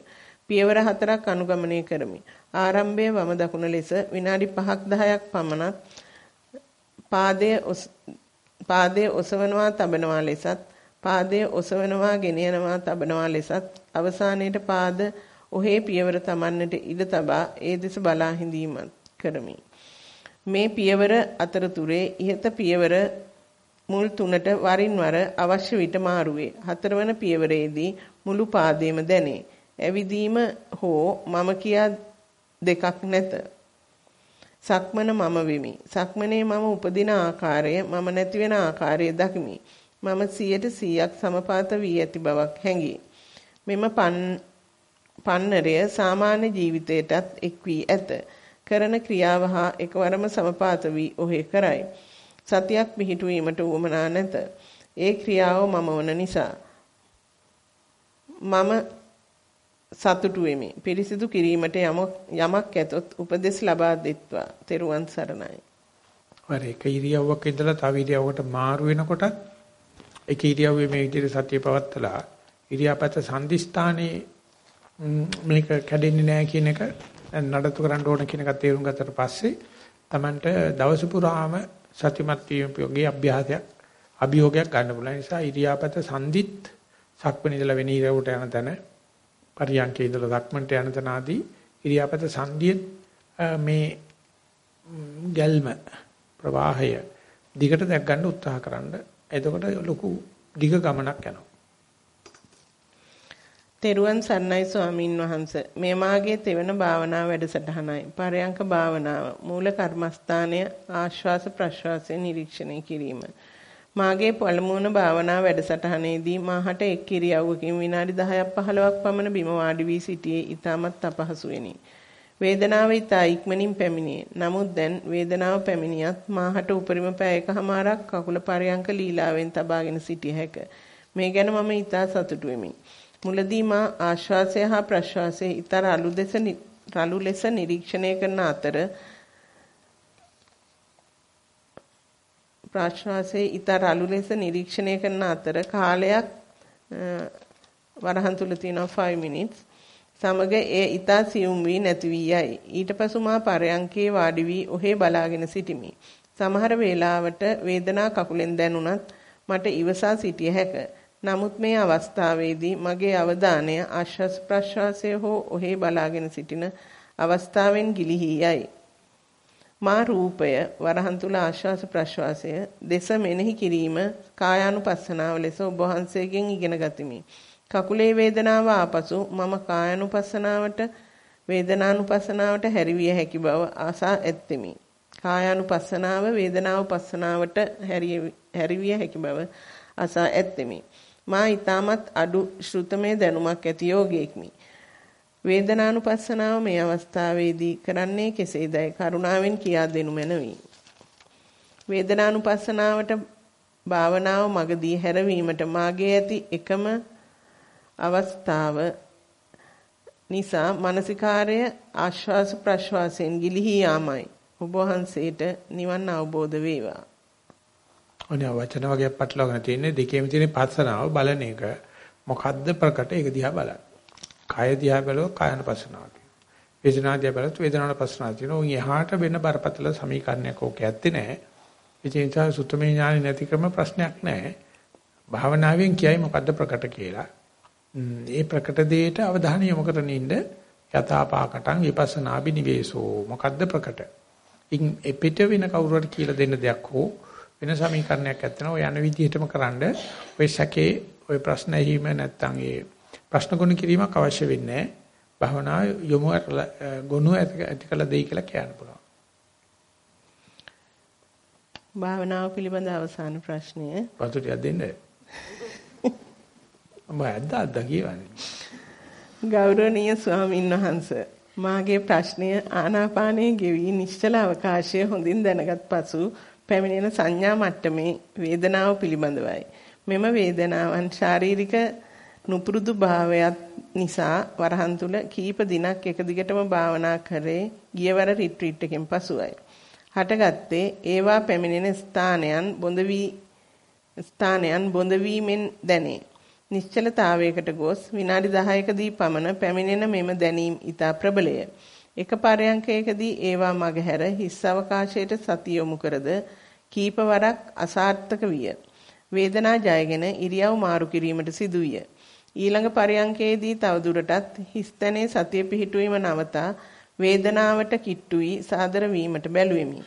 පියවර හතරක් අනුගමනය කරමි. ආරම්භයේ වම දකුණ ලෙස විනාඩි 5ක් 10ක් පමණක් පාදයේ පාදයේ ඔසවනවා තබනවා ලෙසත් පාදයේ ඔසවනවා ගෙනියනවා තබනවා ලෙසත් අවසානයේට පාද ඔහේ පියවර තමන්නට ඉඩ තබා ඒ දෙස බලා හිඳීමත් කරමි. මේ පියවර අතරතුරේ ඉහත පියවර මුල් තුනට වරින් වර අවශ්‍ය විට මාරුවේ. හතරවන පියවරේදී මුළු පාදයේම දැනේ. ඇවිදීම හෝ මම කියා දෙකක් නැත. සක්මන මම වෙමි. සක්මනේ මම උපදින ආකාරය මම නැති වෙන ආකාරය දකිමි. මම 100%ක් සමපාත වී ඇති බවක් හැඟේ. මෙම පන්නරය සාමාන්‍ය ජීවිතයටත් එක් වී ඇත. කරන ක්‍රියාව හා එකවරම සමපාත වී ඔහේ කරයි. සතියක් පිහිටුවීමට උවමනා නැත. ඒ ක්‍රියාව මම වන නිසා. මම සතුටු වෙමි. පිරිසිදු කිරීමට යමක් ඇතොත් උපදෙස් ලබා දෙත්වා. තෙරුවන් සරණයි. වර එක ඉරියව්වක ඉඳලා තව ඉරියව්වකට මාරු වෙනකොට එක ඉරියව්වේ මේ විදිහට සතිය පවත්තලා ඉරියාපත සංදිස්ථානේ මේක කැඩෙන්නේ නැහැ කියන එක නඩත්තු කරන්න ඕන කියන එක තේරුම් ගත්තට පස්සේ Tamanට දවස පුරාම සතිමත් වීම යෝගී අභ්‍යාසයක් අභියෝගයක් ගන්න පුළුවන්. නිසා ඉරියාපත සංදිත් සක්මණ ඉඳලා වෙන ඉරියව්වට යන තැන පරියන්කේ ඉඳලා සක්මන්ට යන තැන ආදී ඉරියාපත සංදිත් මේ ගැල්ම ප්‍රවාහය දිගට දැක් ගන්න උත්සාහ කරන්න. එතකොට ලොකු දිග ගමනක් යනවා. තෙරුවන් සරණයි ස්වාමින් වහන්ස. මේ මාගේ තෙවන භාවනා වැඩසටහනයි. පරයන්ක භාවනාව මූල කර්මස්ථානය ආශ්වාස ප්‍රශ්වාසය නිරීක්ෂණය කිරීම. මාගේ පළමුවන භාවනා වැඩසටහනේදී මාහට එක් කිරියව්වකින් විනාඩි 10ක් 15ක් පමණ බිම වාඩි වී සිටියේ. ඊටමත් අපහසු වෙනි වේදනාව ඉතා ඉක්මනින් පැමිණියේ. නමුත් දැන් වේදනාව පැමිණියත් මාහට උපරිම පැය එකහමාරක් කකුල පරයන්ක ලීලාවෙන් තබාගෙන සිටිය හැක. මේ ගැන මම ඉතා සතුටු වෙමි. මුලදී මා ආශ්වාසය හා ප්‍රශ්වාසය ඊතර අලු දෙස රළු ලෙස නිරීක්ෂණය කරන අතර ප්‍රශ්වාසයේ ඊතර අලු ලෙස නිරීක්ෂණය කරන අතර කාලයක් වරහන් තුල තියෙනවා 5 minutes. සමග එය ඊතා සියුම් වී නැති වී යයි. ඊට පසු මා පරයන්කේ වාඩි වී ඔහේ බලාගෙන සිටිමි. සමහර වේලාවට වේදනා කකුලෙන් දැනුණත් මට ඉවසා සිටිය හැකිය නමුත් මේ අවස්ථාවේදී මගේ අවධානය ආශ්වාස ප්‍රශ්වාසය හෝ ඔහේ බලාගෙන සිටින අවස්ථාවෙන් ගිලිහී යයි. මා රූපය වරහන් තුල ආශ්වාස ප්‍රශ්වාසය දෙස මෙනෙහි කිරීම කායානුපස්සනාව ලෙස ඔබ වහන්සේගෙන් ඉගෙන ගතිමි. කකුලේ වේදනාව ආපසු මම කායානුපස්සනාවට වේදනානුපස්සනාවට හැරිවිය හැකි බව ආසා ඇත්تمي. කායානුපස්සනාව වේදනානුපස්සනාවට හැරිවිය හැකි බව ආසා ඇත්تمي. මා ඊටමත් අඩු ශ්‍රුතමේ දැනුමක් ඇති යෝගීෙක්මි. වේදනානුපස්සනාව මේ අවස්ථාවේදී කරන්නේ කෙසේදයි කරුණාවෙන් කියා දෙනු මැනවි. වේදනානුපස්සනාවට භාවනාව මගදී හැරවීමට මාගේ ඇති එකම අවස්ථාව නිසා මානසිකාර්ය ආශ්වාස ප්‍රශ්වාසයෙන් ගිලිහි යාමයි. ඔබ වහන්සේට නිවන් අවබෝධ වේවා. ඔනේ වචන වගේ පටලවාගෙන තියෙන්නේ දෙකේම තියෙන පස්සනාව බලන එක. මොකද්ද ප්‍රකට ඒක දිහා බලන්න. කය දිහා බලුවොත් කායන පස්සනාව කියනවා. වේදනා දිහා බලුවොත් වේදනාන පස්සනාව කියනවා. උන් එහාට වෙන බරපතල සමීකරණයක් ඕක ඇත්තේ නැහැ. ඒ නිසා සුත්තමේ ඥානෙ නැතිකම ප්‍රශ්නයක් නැහැ. භාවනාවෙන් කියයි මොකද්ද ප්‍රකට කියලා. ඒ ප්‍රකට දෙයට අවධානය යොමු කරගෙන ඉන්න යථාපාකටං විපස්සනා බිනිවේසෝ මොකද්ද ප්‍රකට. ඉන් එපිට වෙන කවුරුහරි කියලා දෙන්න දෙයක් හෝ වෙන සමීකරණයක් ඇත්තන ඔය යන විදිහටම කරන්න ඔය සැකේ ඔය ප්‍රශ්න ඇහිම නැත්තම් ඒ ප්‍රශ්න ගොනු කිරීමක් අවශ්‍ය වෙන්නේ. භවනා යොමු ගොනු ඇති කළ දෙයි කියලා කියන්න පුළුවන්. භාවනාව පිළිබඳ අවසාන ප්‍රශ්නය. පතු ටිකක් දෙන්න. [LAUGHS] මම අද්දා අද්දා කියවන්නේ. ගෞරවනීය ස්වාමින් වහන්සේ මාගේ ප්‍රශ්නය ආනාපානයේ ගෙවි නිශ්චල අවකාශය හොඳින් දැනගත් පසු පැමිණෙන සංඥා මට්ටමේ වේදනාව පිළිබඳවයි. මෙම වේදනාවන් ශාරීරික නුපුරුදු භාවයත් නිසා වරහන් තුල කීප දිනක් එක දිගටම භාවනා කරේ ගියවර රිට්‍රීට් එකෙන් පසුයි. හටගත්තේ ඒවා පැමිණෙන ස්ථානයන් බොඳ වී ස්ථානයන් බොඳ වීමෙන් දැනේ. නිශ්චලතාවයකට ගොස් විනාඩි 10කදී පමණ පැමිණෙන මෙම දැනීම් ඊතා ප්‍රබලය. එක පරයන්කයකදී ඒවා මගහැර හිස් අවකාශයට සතිය යොමු කරද කීපවරක් අසාර්ථක විය. වේදනා ජයගෙන ඉරියව් මාරු කිරීමට සිදුවිය. ඊළඟ පරයන්කේදී තවදුරටත් හිස්තැනේ සතිය පිහිටුවීම නවතා වේදනාවට කිට්ටු වී සාදර වීමට බැලුවෙමි.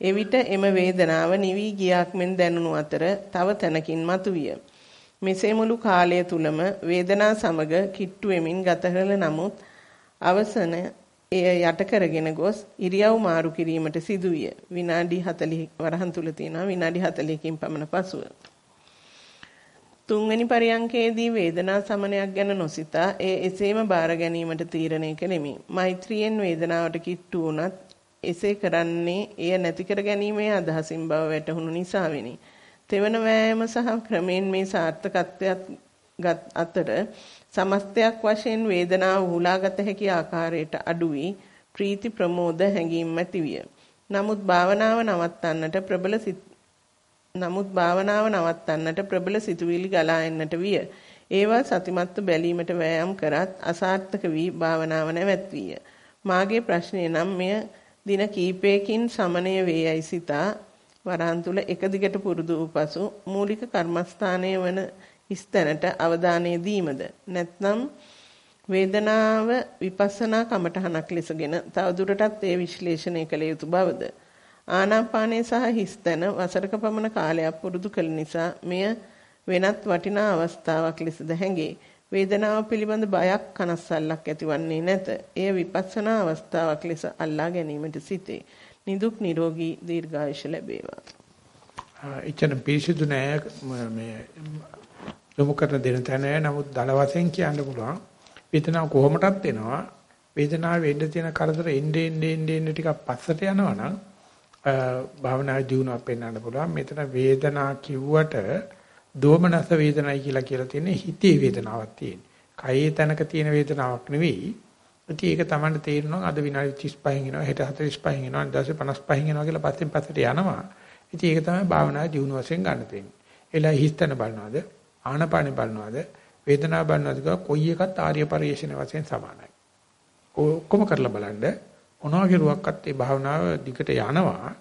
එවිට එම වේදනාව නිවි ගියක් මෙන් දැනුණු අතර තව තැනකින් මතුවිය. මෙසේ මුළු කාලය තුලම වේදනා සමග කිට්ටු වෙමින් ගත කළ නමුත් අවසන එය යට කරගෙන ගොස් ඉරියව් මාරු කිරීමට සිදුවිය. විනාඩි 40 වරහන් තුල තියෙනවා විනාඩි 40කින් පමණ පසුව. තුන්වෙනි පරියන්කේදී වේදනා සමනයක් ගැන නොසිතා ඒ එසේම බාර ගැනීමට තීරණය කෙලිමි. මෛත්‍රියෙන් වේදනාවට කිට්ටු වුණත් එසේ කරන්නේ එය නැති කර ගැනීමේ අදහසින් බව වැටහුණු නිසා වෙනි. තෙවන වෑයම සහ ක්‍රමෙන් මේ සාර්ථකත්වයක් අතර සමස්තයක් වශයෙන් වේදනාව උහුලාගත හැකි ආකාරයට අඩු වී ප්‍රීති ප්‍රමෝද හැඟීම් ඇතිවිය. නමුත් භාවනාව නවත්තන්නට ප්‍රබල නමුත් භාවනාව නවත්තන්නට ප්‍රබල සිතුවිලි ගලා එන්නට විය. ඒවා සතිමත්ව බැලීමට වෑයම් කරත් අසාර්ථක වී භාවනාව නැවැත්විය. මාගේ ප්‍රශ්නය නම් මෙය දින කීපයකින් සමනය වේයයි සිතා වරහන් තුල එක දිගට පුරුදු වූ පසු මූලික කර්මස්ථානයේ වන ස්තැනට අවධානය දීමද නැත්නම් වේදනාව විපස්සනා කමඨහනක් ලෙසගෙන තවදුරටත් ඒ විශ්ලේෂණය කළ යුතු බවද ආනාපානය සහ හිස්තැන වසරක පමණ කාලයක් පුරුදු කළ නිසා මෙය වෙනත් වටිනා අවස්ථාවක් ලෙසද හැඟේ. වේදනාව පිළිබඳ බයක් කනස්සල්ලක් ඇතිවන්නේ නැත. එය විපස්සනා අවස්ථාවක් ලෙස අල්ලා ගැනීමට සිටේ. නිදුක් නිරෝගී දීර්ඝායුෂ ලැබේවා. එච්චර පිරිසිදු නෑ මේ යොමු කරන දෙන තැන නමුත් දල වශයෙන් කියන්න පුළුවන් වේදනාව කොහොමදත් එනවා වේදනාව වෙන්න තියෙන කරදර එන්නේ එන්නේ එන්නේ ටිකක් පස්සට යනවා නම් භාවනාවේ දියුණුවක් පෙන්වන්න පුළුවන්. මෙතන වේදනා කිව්වට දෝමනස වේදනයි කියලා කියලා තියෙන්නේ හිතේ වේදනාවක් තියෙන්නේ. කයේ තැනක තියෙන වේදනාවක් නෙවෙයි. ඉතින් ඒක Tamanට තේරෙනවා අද විනාඩි 35න් එනවා හෙට 45න් එනවා ඊට පස්සේ 55න් එනවා කියලා පස්සෙන් පස්සට යනවා. ඉතින් ඒක තමයි භාවනාවේ දියුණුව වශයෙන් ගන්න තියෙන්නේ. එලා හිස්තන බලනවාද ආනපානෙ බලනවාද වේදනාව බලනවාද කොයි එකත් ආර්ය පරිශ්‍රණ වශයෙන් සමානයි. ඔක්කොම කරලා බලන්න මොනවා කෙරුවක්වත් ඒ භාවනාව දිගට යනවා.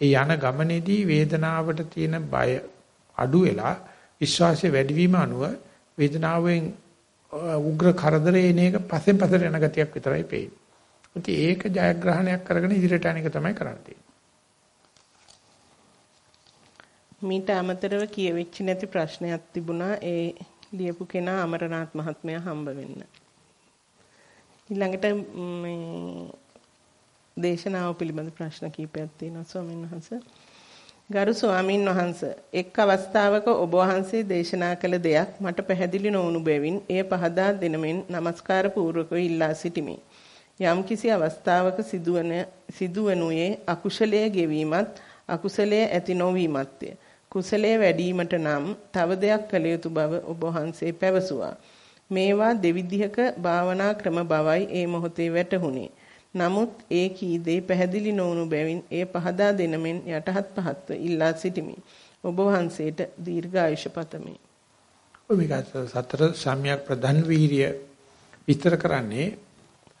ඒ යන ගමනේදී වේදනාවට තියෙන බය අඩු වෙලා විශ්වාසය වැඩි වීම අනුව වේදනාවෙන් උග්‍ර කරදරේ එන එක පස්සෙන් පස්සට යන ගතියක් විතරයි පේන්නේ. ඉතින් ඒක ජයග්‍රහණයක් කරගෙන ඉදිරියට යන එක තමයි කරන්න තියෙන්නේ. මීට අමතරව කියවෙච්ච නැති ප්‍රශ්නයක් තිබුණා ඒ ලියපු කෙනා අමරනාත් මහත්මයා හම්බ වෙන්න. ඊළඟට මේ දේශනාව පිළිබඳ ප්‍රශ්න කිහිපයක් තියෙනවා ස්වාමීන් වහන්සේ. ගරු ස්වාමීන් වහන්සේ එක් අවස්ථාවක ඔබ වහන්සේ දේශනා කළ දෙයක් මට පැහැදිලි නොවුණු බැවින් එය පහදා දෙනමින් নমස්කාර පූර්වකව ඉල්ලා සිටිමි. යම්කිසි අවස්ථාවක සිදුවන සිදුවනුයේ අකුශලයේ ගෙවීමත් අකුසලයේ ඇති නොවීමත්ය. කුසලයේ වැඩිවීමට නම් තව දෙයක් කළ යුතු බව ඔබ වහන්සේ පැවසුවා. මේවා දෙවිධයක භාවනා ක්‍රම බවයි ඒ මොහොතේ වැටහුණේ. නමුත් ඒ කී දේ පැහැදිලි නොවුණු බැවින් එය පහදා දෙනමෙන් යටහත් පහත්ව ඉල්ලා සිටිමි. ඔබ වහන්සේට දීර්ඝායුෂ පතමි. ඔය මේක සතර සම්‍යක් ප්‍රධාන වීර්ය විස්තර කරන්නේ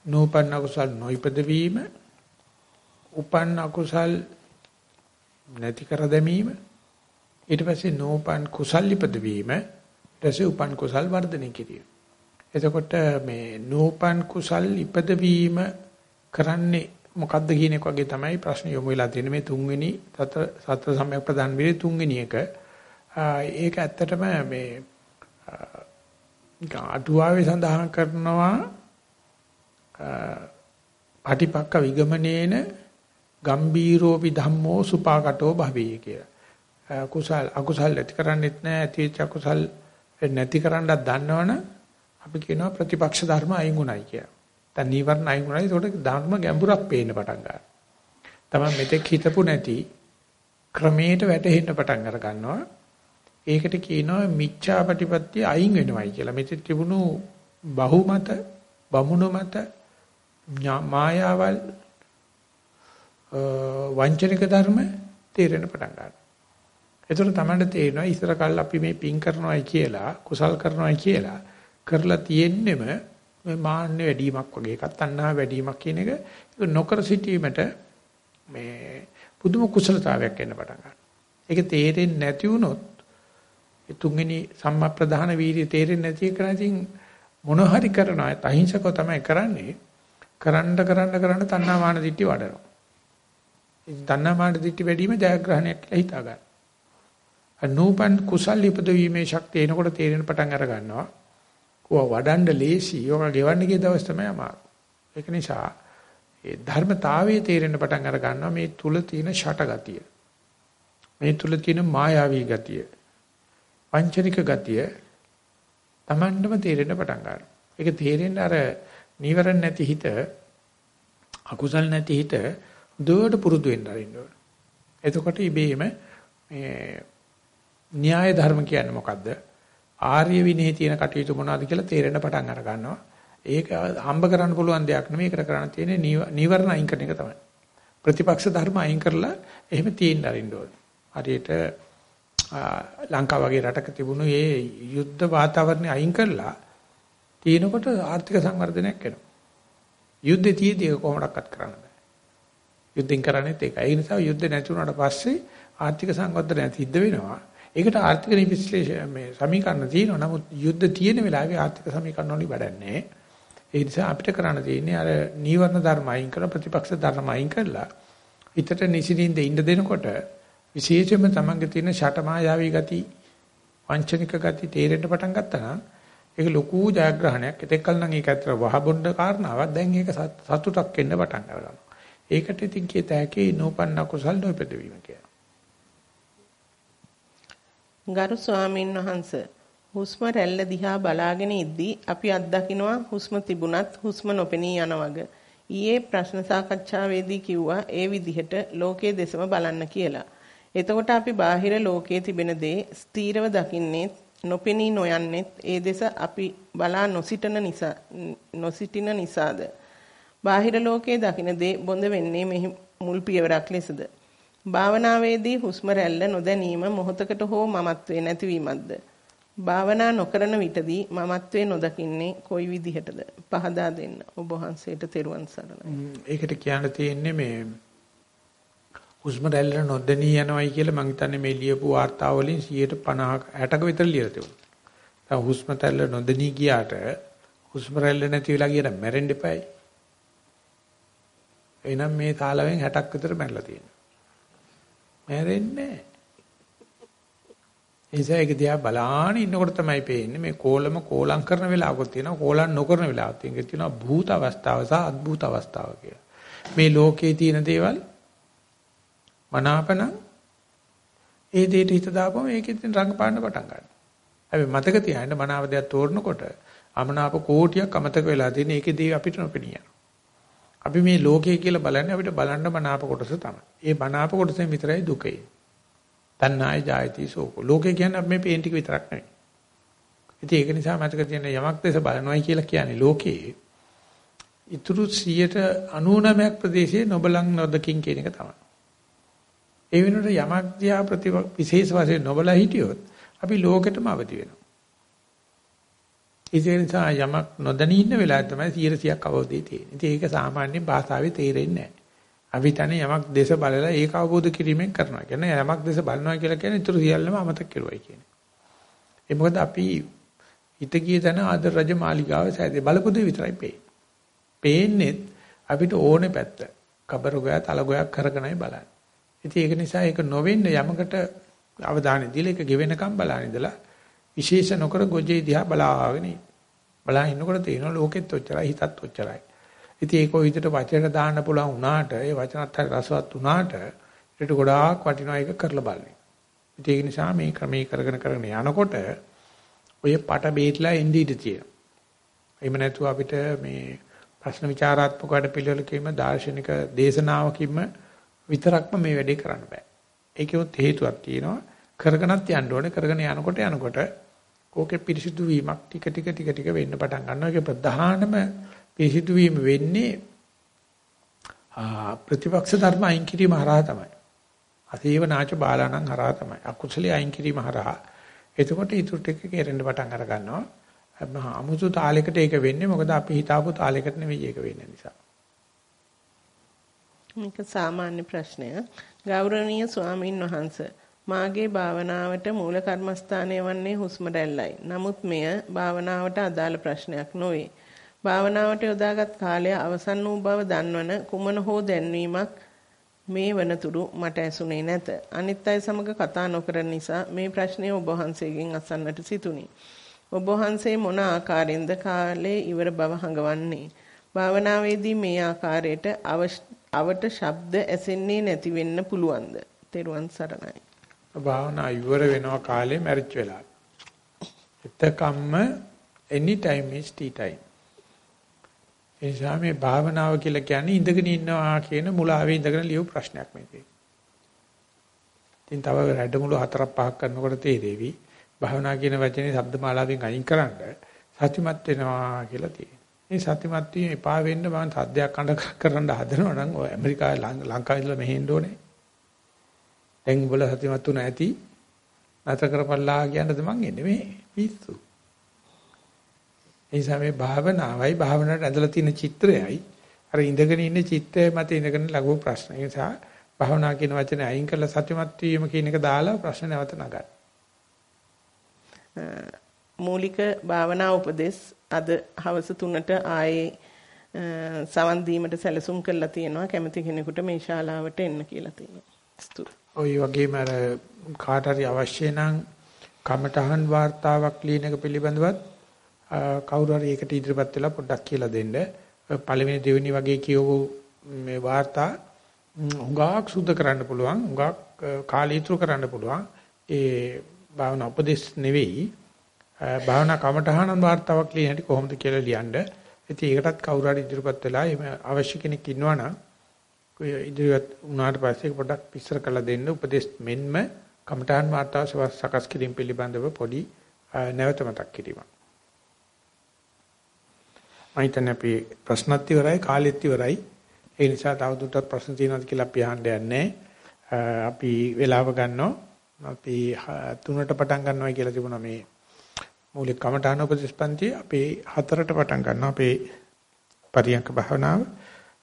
නූපන්න කුසල් නොයිපද වීම උපන්න කුසල් නැති කර දැමීම ඊට පස්සේ නූපන් කුසල් ඉපද වීම ඊට පස්සේ උපන් කුසල් වර්ධනය කිරීම එතකොට මේ නූපන් කුසල් ඉපද වීම කරන්නේ මොකද්ද කියන එක වගේ තමයි ප්‍රශ්න යොමු වෙලා තියෙන්නේ මේ තුන්වෙනි සතර සතර සම්‍යක් ප්‍රදාන විරේ තුන්වෙනි එක. ඒක ඇත්තටම මේ අටුවාවේ සඳහන් කරනවා පටිපක්ක විගමනේන ගම්බීරෝපි ධම්මෝ සුපාකටෝ භවේ කියලා. කුසල් අකුසල් ඇති කරන්නේත් නැහැ ඇතිවෙච්ච අකුසල් නැති කරන්නත් දන්නවනම් අපි කියනවා ප්‍රතිපක්ෂ ධර්ම අයින් උනායි කියලා. දැන් නීවරණ අයින් වුණා. ඒකට ධර්ම ගැඹුරක් පේන්න පටන් ගන්නවා. තමයි මෙතෙක් හිතපු නැති ක්‍රමයට වැටෙන්න පටන් අර ගන්නවා. ඒකට කියනවා මිච්ඡාපටිපත්‍ය අයින් වෙනවයි කියලා. මෙතෙක් තිබුණු බහුමත, බමුණු මත, මායාවල් වංචනික ධර්ම තේරෙන්න පටන් ගන්නවා. එතකොට තමයි තේරෙනවා ඉස්සර කල් අපි මේ පින් කරනවායි කියලා කුසල් කරනවායි කියලා කරලා තියෙන්නෙම මේ මාන්නේ වැඩිවීමක් වගේ එකක් තණ්හා වැඩිවීමක් කියන එක නොකර සිටීමට මේ පුදුම කුසලතාවයක් එන්න පටන් ගන්නවා. ඒක තේරෙන්නේ නැති වුණොත් ඒ තුන්වෙනි සම්මා ප්‍රධාන වීර්යය තේරෙන්නේ නැති එක නැතිනම් මොන හරි කරනවා අහිංසකව තමයි කරන්නේ. කරන්න කරන්න කරන්න තණ්හා මාන දිට්ටි වඩනවා. ඉතින් තණ්හා මාන දිට්ටි වැඩිම ජයග්‍රහණයක් කියලා හිතා ගන්න. අනූපන් කුසල් ඉපදවීමේ ශක්තිය එනකොට තේරෙන පටන් අර ගන්නවා. කොහොම වඩන්න ලේසි. යෝග ගෙවන්න ගිය දවස් තමයි අමාරු. ඒක නිසා ඒ ධර්මතාවයේ තේරෙන පටන් අර ගන්නවා මේ තුල තියෙන ෂටගතිය. මේ තුල තියෙන මායාවී ගතිය. පංචනික ගතිය Tamandම තේරෙන්න පටන් ගන්නවා. ඒක තේරෙන්න අර නීවරණ නැති හිත අකුසල් නැති හිත දුවට පුරුදු වෙන්න අරින්න ඕන. එතකොට ඉබේම මේ න්‍යාය ධර්ම කියන්නේ මොකද්ද? ආර්ය විනයේ තියෙන කටයුතු මොනවද කියලා තේරෙන්න පටන් අර ගන්නවා. ඒක හම්බ කරන්න පුළුවන් දෙයක් නෙමෙයි. ඒකට කරන්න තියෙන්නේ නීවරණ අයින් කරන එක තමයි. ප්‍රතිපක්ෂ ධර්ම අයින් කරලා එහෙම තියෙන්න අරින්න ඕන. හරියට ලංකාව වගේ රටක තිබුණු මේ යුද්ධ වාතාවරණය අයින් කරලා තියෙනකොට ආර්ථික සංවර්ධනයක් එනවා. යුද්ධේ තියදී කොහොමඩක්වත් කරන්න බෑ. යුද්ධෙන් කරන්නේත් ඒකයි. ඒ නිසා යුද්ධ නැති වුණාට පස්සේ ආර්ථික සංවර්ධනය සිද්ධ වෙනවා. ඒකට ආර්ථික විශ්ලේෂණ මේ සමීකරණ තියෙනවා. නමුත් යුද්ධ තියෙන වෙලාවේ ආර්ථික සමීකරණ වලින් වැඩන්නේ ඒ නිසා අපිට කරන්න තියෙන්නේ අර නීවරණ ධර්ම අයින් කරලා ප්‍රතිපක්ෂ ධර්ම අයින් කරලා හිතට නිසින්ින්ද ඉන්න දෙනකොට විශේෂයෙන්ම තමන්ගේ තියෙන ෂටමායාවී ගති වංචනික ගති තේරෙන්න පටන් ගත්තා නම් ඒක ලොකු ජයග්‍රහණයක්. ඒකෙක් කල නම් ඒක ඇත්තට වහබොණ්ඩ කාරණාවක්. දැන් ඒක සතුටක් වෙන්න පටන් ගන්නවා. ඒකට ඉතින් කියත හැකි නෝපන්න කුසල් නොපෙද වීම කියලා. ගරු ස්වාමීන් වහන්ස හුස්ම රැල්ල දිහා බලාගෙන ඉද්දී අපි අත්දකිනවා හුස්ම තිබුණත් හුස්ම නොපෙනී යන වගේ. ඊයේ ප්‍රශ්න සාකච්ඡාවේදී කිව්වා ඒ විදිහට ලෝකයේ දෙසම බලන්න කියලා. එතකොට අපි බාහිර ලෝකයේ තිබෙන දේ ස්ථීරව දකින්නේ නොපෙනී නොයන්නේ ඒ දෙස අපි බලා නොසිටන නිසා නොසිටින නිසාද බාහිර ලෝකයේ දකින දේ බොඳ වෙන්නේ මෙහි මුල් පියවරක් ලෙසද භාවනාවේදී හුස්ම රැල්ල නොදැනීම මොහොතකට හෝ මමත්වේ නැතිවීමක්ද භාවනා නොකරන විටදී මමත්වේ නොදකින්නේ කොයි විදිහටද පහදා දෙන්න ඔබ වහන්සේට තෙරුවන් සරණයි ඒකට කියන්න තියෙන්නේ මේ හුස්ම රැල්ල නොදැනී යනවායි කියලා මං හිතන්නේ මේ ලියපු වාර්තාව වලින් 150 60ක විතර ලියලා තිබුණා. දැන් හුස්ම රැල්ල නොදැනී ගියාට හුස්ම රැල්ල නැති වෙලා ගියට මැරෙන්න එපායි. එහෙනම් මේ තාලවෙන් 60ක් විතර මැරලා තියෙනවා. මැරෙන්නේ නැහැ. ඒක දිහා බලාන ඉන්නකොට තමයි පේන්නේ මේ කෝලම කෝලම් කරන වෙලාවකුත් තියෙනවා කෝලම් නොකරන වෙලාවක් තියෙනවා. තියෙනවා භූත අවස්ථාව සහ අද්භූත අවස්ථාව කියලා. මේ ලෝකේ තියෙන දේවල් මනාපන ඒ දෙයට හිත දාපුවම ඒකෙන් රංගපාන්න පටන් ගන්නවා. හැබැයි මතක තියාගන්න මනාව දෙයක් තෝරනකොට අමනාප කෝටියක් අමතක වෙලා තියෙන ඒකේදී අපිට නොපෙනියන. අපි මේ ලෝකය කියලා බලන්නේ අපිට බලන්න මනාප කොටස තමයි. ඒ මනාප කොටසෙන් විතරයි දුකේ. තණ්හාය ජායති සෝකෝ. ලෝකේ කියන්නේ මේ පේන් ටික විතරක් නෙවෙයි. ඉතින් ඒක නිසා මතක තියෙන යමක් දැස බලනවායි කියලා කියන්නේ ලෝකේ ඉතුරු 99ක් ප්‍රදේශයේ නොබලන් නොදකින් කියන එක තමයි. ඒ වෙනුවට යමක් දිහා ප්‍රති විශේෂ වශයෙන් නොබලා හිටියොත් අපි ලෝකෙටම අවදි වෙනවා. ඒ නිසා යමක් නොදැනී ඉන්න වෙලාව තමයි 100ක් අවබෝධය තියෙන්නේ. ඉතින් ඒක සාමාන්‍ය භාෂාවේ තේරෙන්නේ නැහැ. අපි තනේ යමක් දේශ බලලා ඒක අවබෝධ කිරීමෙන් කරනවා. කියන්නේ යමක් දේශ බලනවා කියලා කියන්නේ ඊටු සියල්ලම අමතක කරුවයි කියන්නේ. ඒ මොකද අපි හිත ගිය තැන ආදර රජ මාලිගාව සෑදේ බලපොදු විතරයි පේන්නේ. පේන්නේ අපිට ඕනේ පැත්ත. කබර ගෝයා තල ගෝයා කරගෙනයි බලන්නේ. ඉතින් ඒක නිසා ඒක නොවෙන්න යමකට අවධානය දීලා ඒක ගෙවෙනකම් බලන ඉඳලා විශේෂ නොකර ගොජේ දිහා බලාගෙන බලා ඉන්නකොට තේරෙනවා ලෝකෙත් ඔච්චරයි හිතත් ඔච්චරයි. ඉතින් ඒක ඔය විදිහට වචනට දාන්න පුළුවන් වුණාට ඒ වචනත් හරි රසවත් වුණාට ඊට ගොඩාක් වටිනවා ඒක කරලා බලන්න. ඉතින් ඒක නිසා මේ ක්‍රමී කරගෙන කරගෙන යනකොට ඔය පට බේట్లా එන්නේ ඉඳී තියෙනවා. එහෙම නැතුව අපිට මේ ප්‍රශ්න විචාරාත්මක වැඩ පිළිවෙලකින්ම දාර්ශනික දේශනාවකින්ම විතරක්ම මේ වැඩේ කරන්න බෑ. ඒකෙත් හේතුවක් තියෙනවා. කරගෙනත් යන්න ඕනේ. කරගෙන යනකොට යනකොට ඕකේ පිරිසිදු වීමක් ටික ටික ටික ටික වෙන්න පටන් ගන්නවා. ඒක ප්‍රධානම පිරිසිදු වීම වෙන්නේ ප්‍රතිපක්ෂ ධර්ම අයින් කිරීම හරහා තමයි. අසීවනාච බාලාණන් හරහා තමයි. අකුසලයේ අයින් කිරීම හරහා. එතකොට ඊටු ටික කෙරෙන්න පටන් අර ගන්නවා. අමුතු තාලයකට ඒක වෙන්නේ මොකද අපි හිතාපු තාලයකට නෙවෙයි ඒක වෙන්නේ නිසා. මේක සාමාන්‍ය ප්‍රශ්නය. ගෞරවනීය ස්වාමින් වහන්සේ මාගේ භාවනාවට මූල කර්මස්ථානය වන්නේ හුස්ම රැල්ලයි. නමුත් මෙය භාවනාවට අදාළ ප්‍රශ්නයක් නොවේ. භාවනාවට යොදාගත් කාලය අවසන් වූ බව දන්වන කුමන හෝ දැන්වීමක් මේ වනතුරු මට ඇසුනේ නැත. අනිත් අය සමග කතා නොකරන නිසා මේ ප්‍රශ්නය ඔබ වහන්සේගෙන් අසන්නට සිතුනි. ඔබ වහන්සේ මොන ආකාරයෙන්ද කාලේ ඉවර බව හඟවන්නේ? භාවනාවේදී මේ ආකාරයට අවට ශබ්ද ඇසෙන්නේ නැති වෙන්න පුළුවන්ද? තෙරුවන් සරණයි. භාවනා ඉවර වෙනවා කාලේ මැරිච් වෙලා. එතකම්ම any time is tea time. ඒ නිසා මේ භාවනාව කියලා කියන්නේ ඉඳගෙන ඉන්නවා කියන මුලාවේ ඉඳගෙන ලියු ප්‍රශ්නයක් මේකේ. ඉතින් තව වැඩමුළු හතරක් පහක් කරනකොට තේරෙවි භාවනා කියන වචනේ શબ્දමාලාවෙන් අයින් කරන්න සත්‍යමත් වෙනවා කියලා තියෙනවා. මේ සත්‍යමත් වීම එපා වෙන්න මම සද්දයක් අඬ කරන්න හදනවා නම් ඔය ඇමරිකාවේ ලංකාවේ ඉඳලා මෙහෙන්න ඕනේ. දැන් උඹලා සත්‍යමත් උනා ඇති. නැතර කරපල්ලා කියන්නද මං එන්නේ මේ පිස්සු. ඒ නිසා මේ භාවනාවයි භාවනාවට ඇදලා තියෙන චිත්‍රයයි අර ඉඳගෙන ඉන්න චිත්‍රය මත ඉඳගෙන ලඟු ප්‍රශ්න. ඒ නිසා භාවනා කියන වචනේ අයින් කරලා සත්‍යමත් වීම කියන එක දාලා ප්‍රශ්න නැවත නගන්න. මූලික භාවනා උපදෙස් අද හවස 3ට ආයේ සවන් දීමට සැලසුම් කරලා තියෙනවා කැමති කෙනෙකුට මේ ශාලාවට එන්න කියලා තියෙනවා. ඔය වගේම අර කාට හරි අවශ්‍ය නම් කමඨහන් වාර්තාවක් ලියන එක පිළිබඳවත් කවුරු හරි ඒකට ඉදිරිපත් වෙලා පොඩ්ඩක් කියලා දෙන්න. පළවෙනි දෙවෙනි වගේ කියවපු මේ වාර්තා හුඟක් සුද්ධ කරන්න පුළුවන්. හුඟක් කාලීත්‍ර කරන්න පුළුවන්. ඒ භාවනා උපදේශ නෙවෙයි. භාවනා කමඨහන වාර්තාවක් ලියන හැටි කොහොමද කියලා ලියන්න. ඉතින් ඒකටත් කවුරු හරි ඉදිරිපත් වෙලා එහෙම අවශ්‍ය කෙනෙක් ඉන්නවනම් ඉදිරියට උනාට පස්සේ පොඩ්ඩක් පිස්සර කරලා දෙන්න උපදේශ මෙන්ම කමඨහන් වාර්තාව සකස් කිරීම පිළිබඳව පොඩි නැවත මතක් කිරීමක්. මම හිතන්නේ අපි ප්‍රශ්නත් ඉවරයි කාලෙත් ඉවරයි. ඒ නිසා තවදුරටත් ප්‍රශ්න තියෙනවද කියලා අපි අහන්න යන්නේ. අපි වෙලාව ගන්නවා. අපි තුනට පටන් ගන්නවා කියලා තිබුණා මේ මූලික කමඨාන උපදේශපන්ති අපි හතරට පටන් ගන්නවා අපේ පරියන්ක භාවනාව.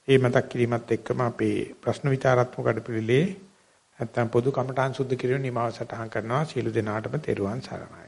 ඒ මතක් කිරීමත් එක්කම අපේ ප්‍රශ්න විචාරාත්මක අඩපිළිලේ නැත්තම් පොදු කමඨාන් සුද්ධ කිරීම නිමාව සටහන් කරනවා. සියලු දෙනාටම තෙරුවන් සරණයි.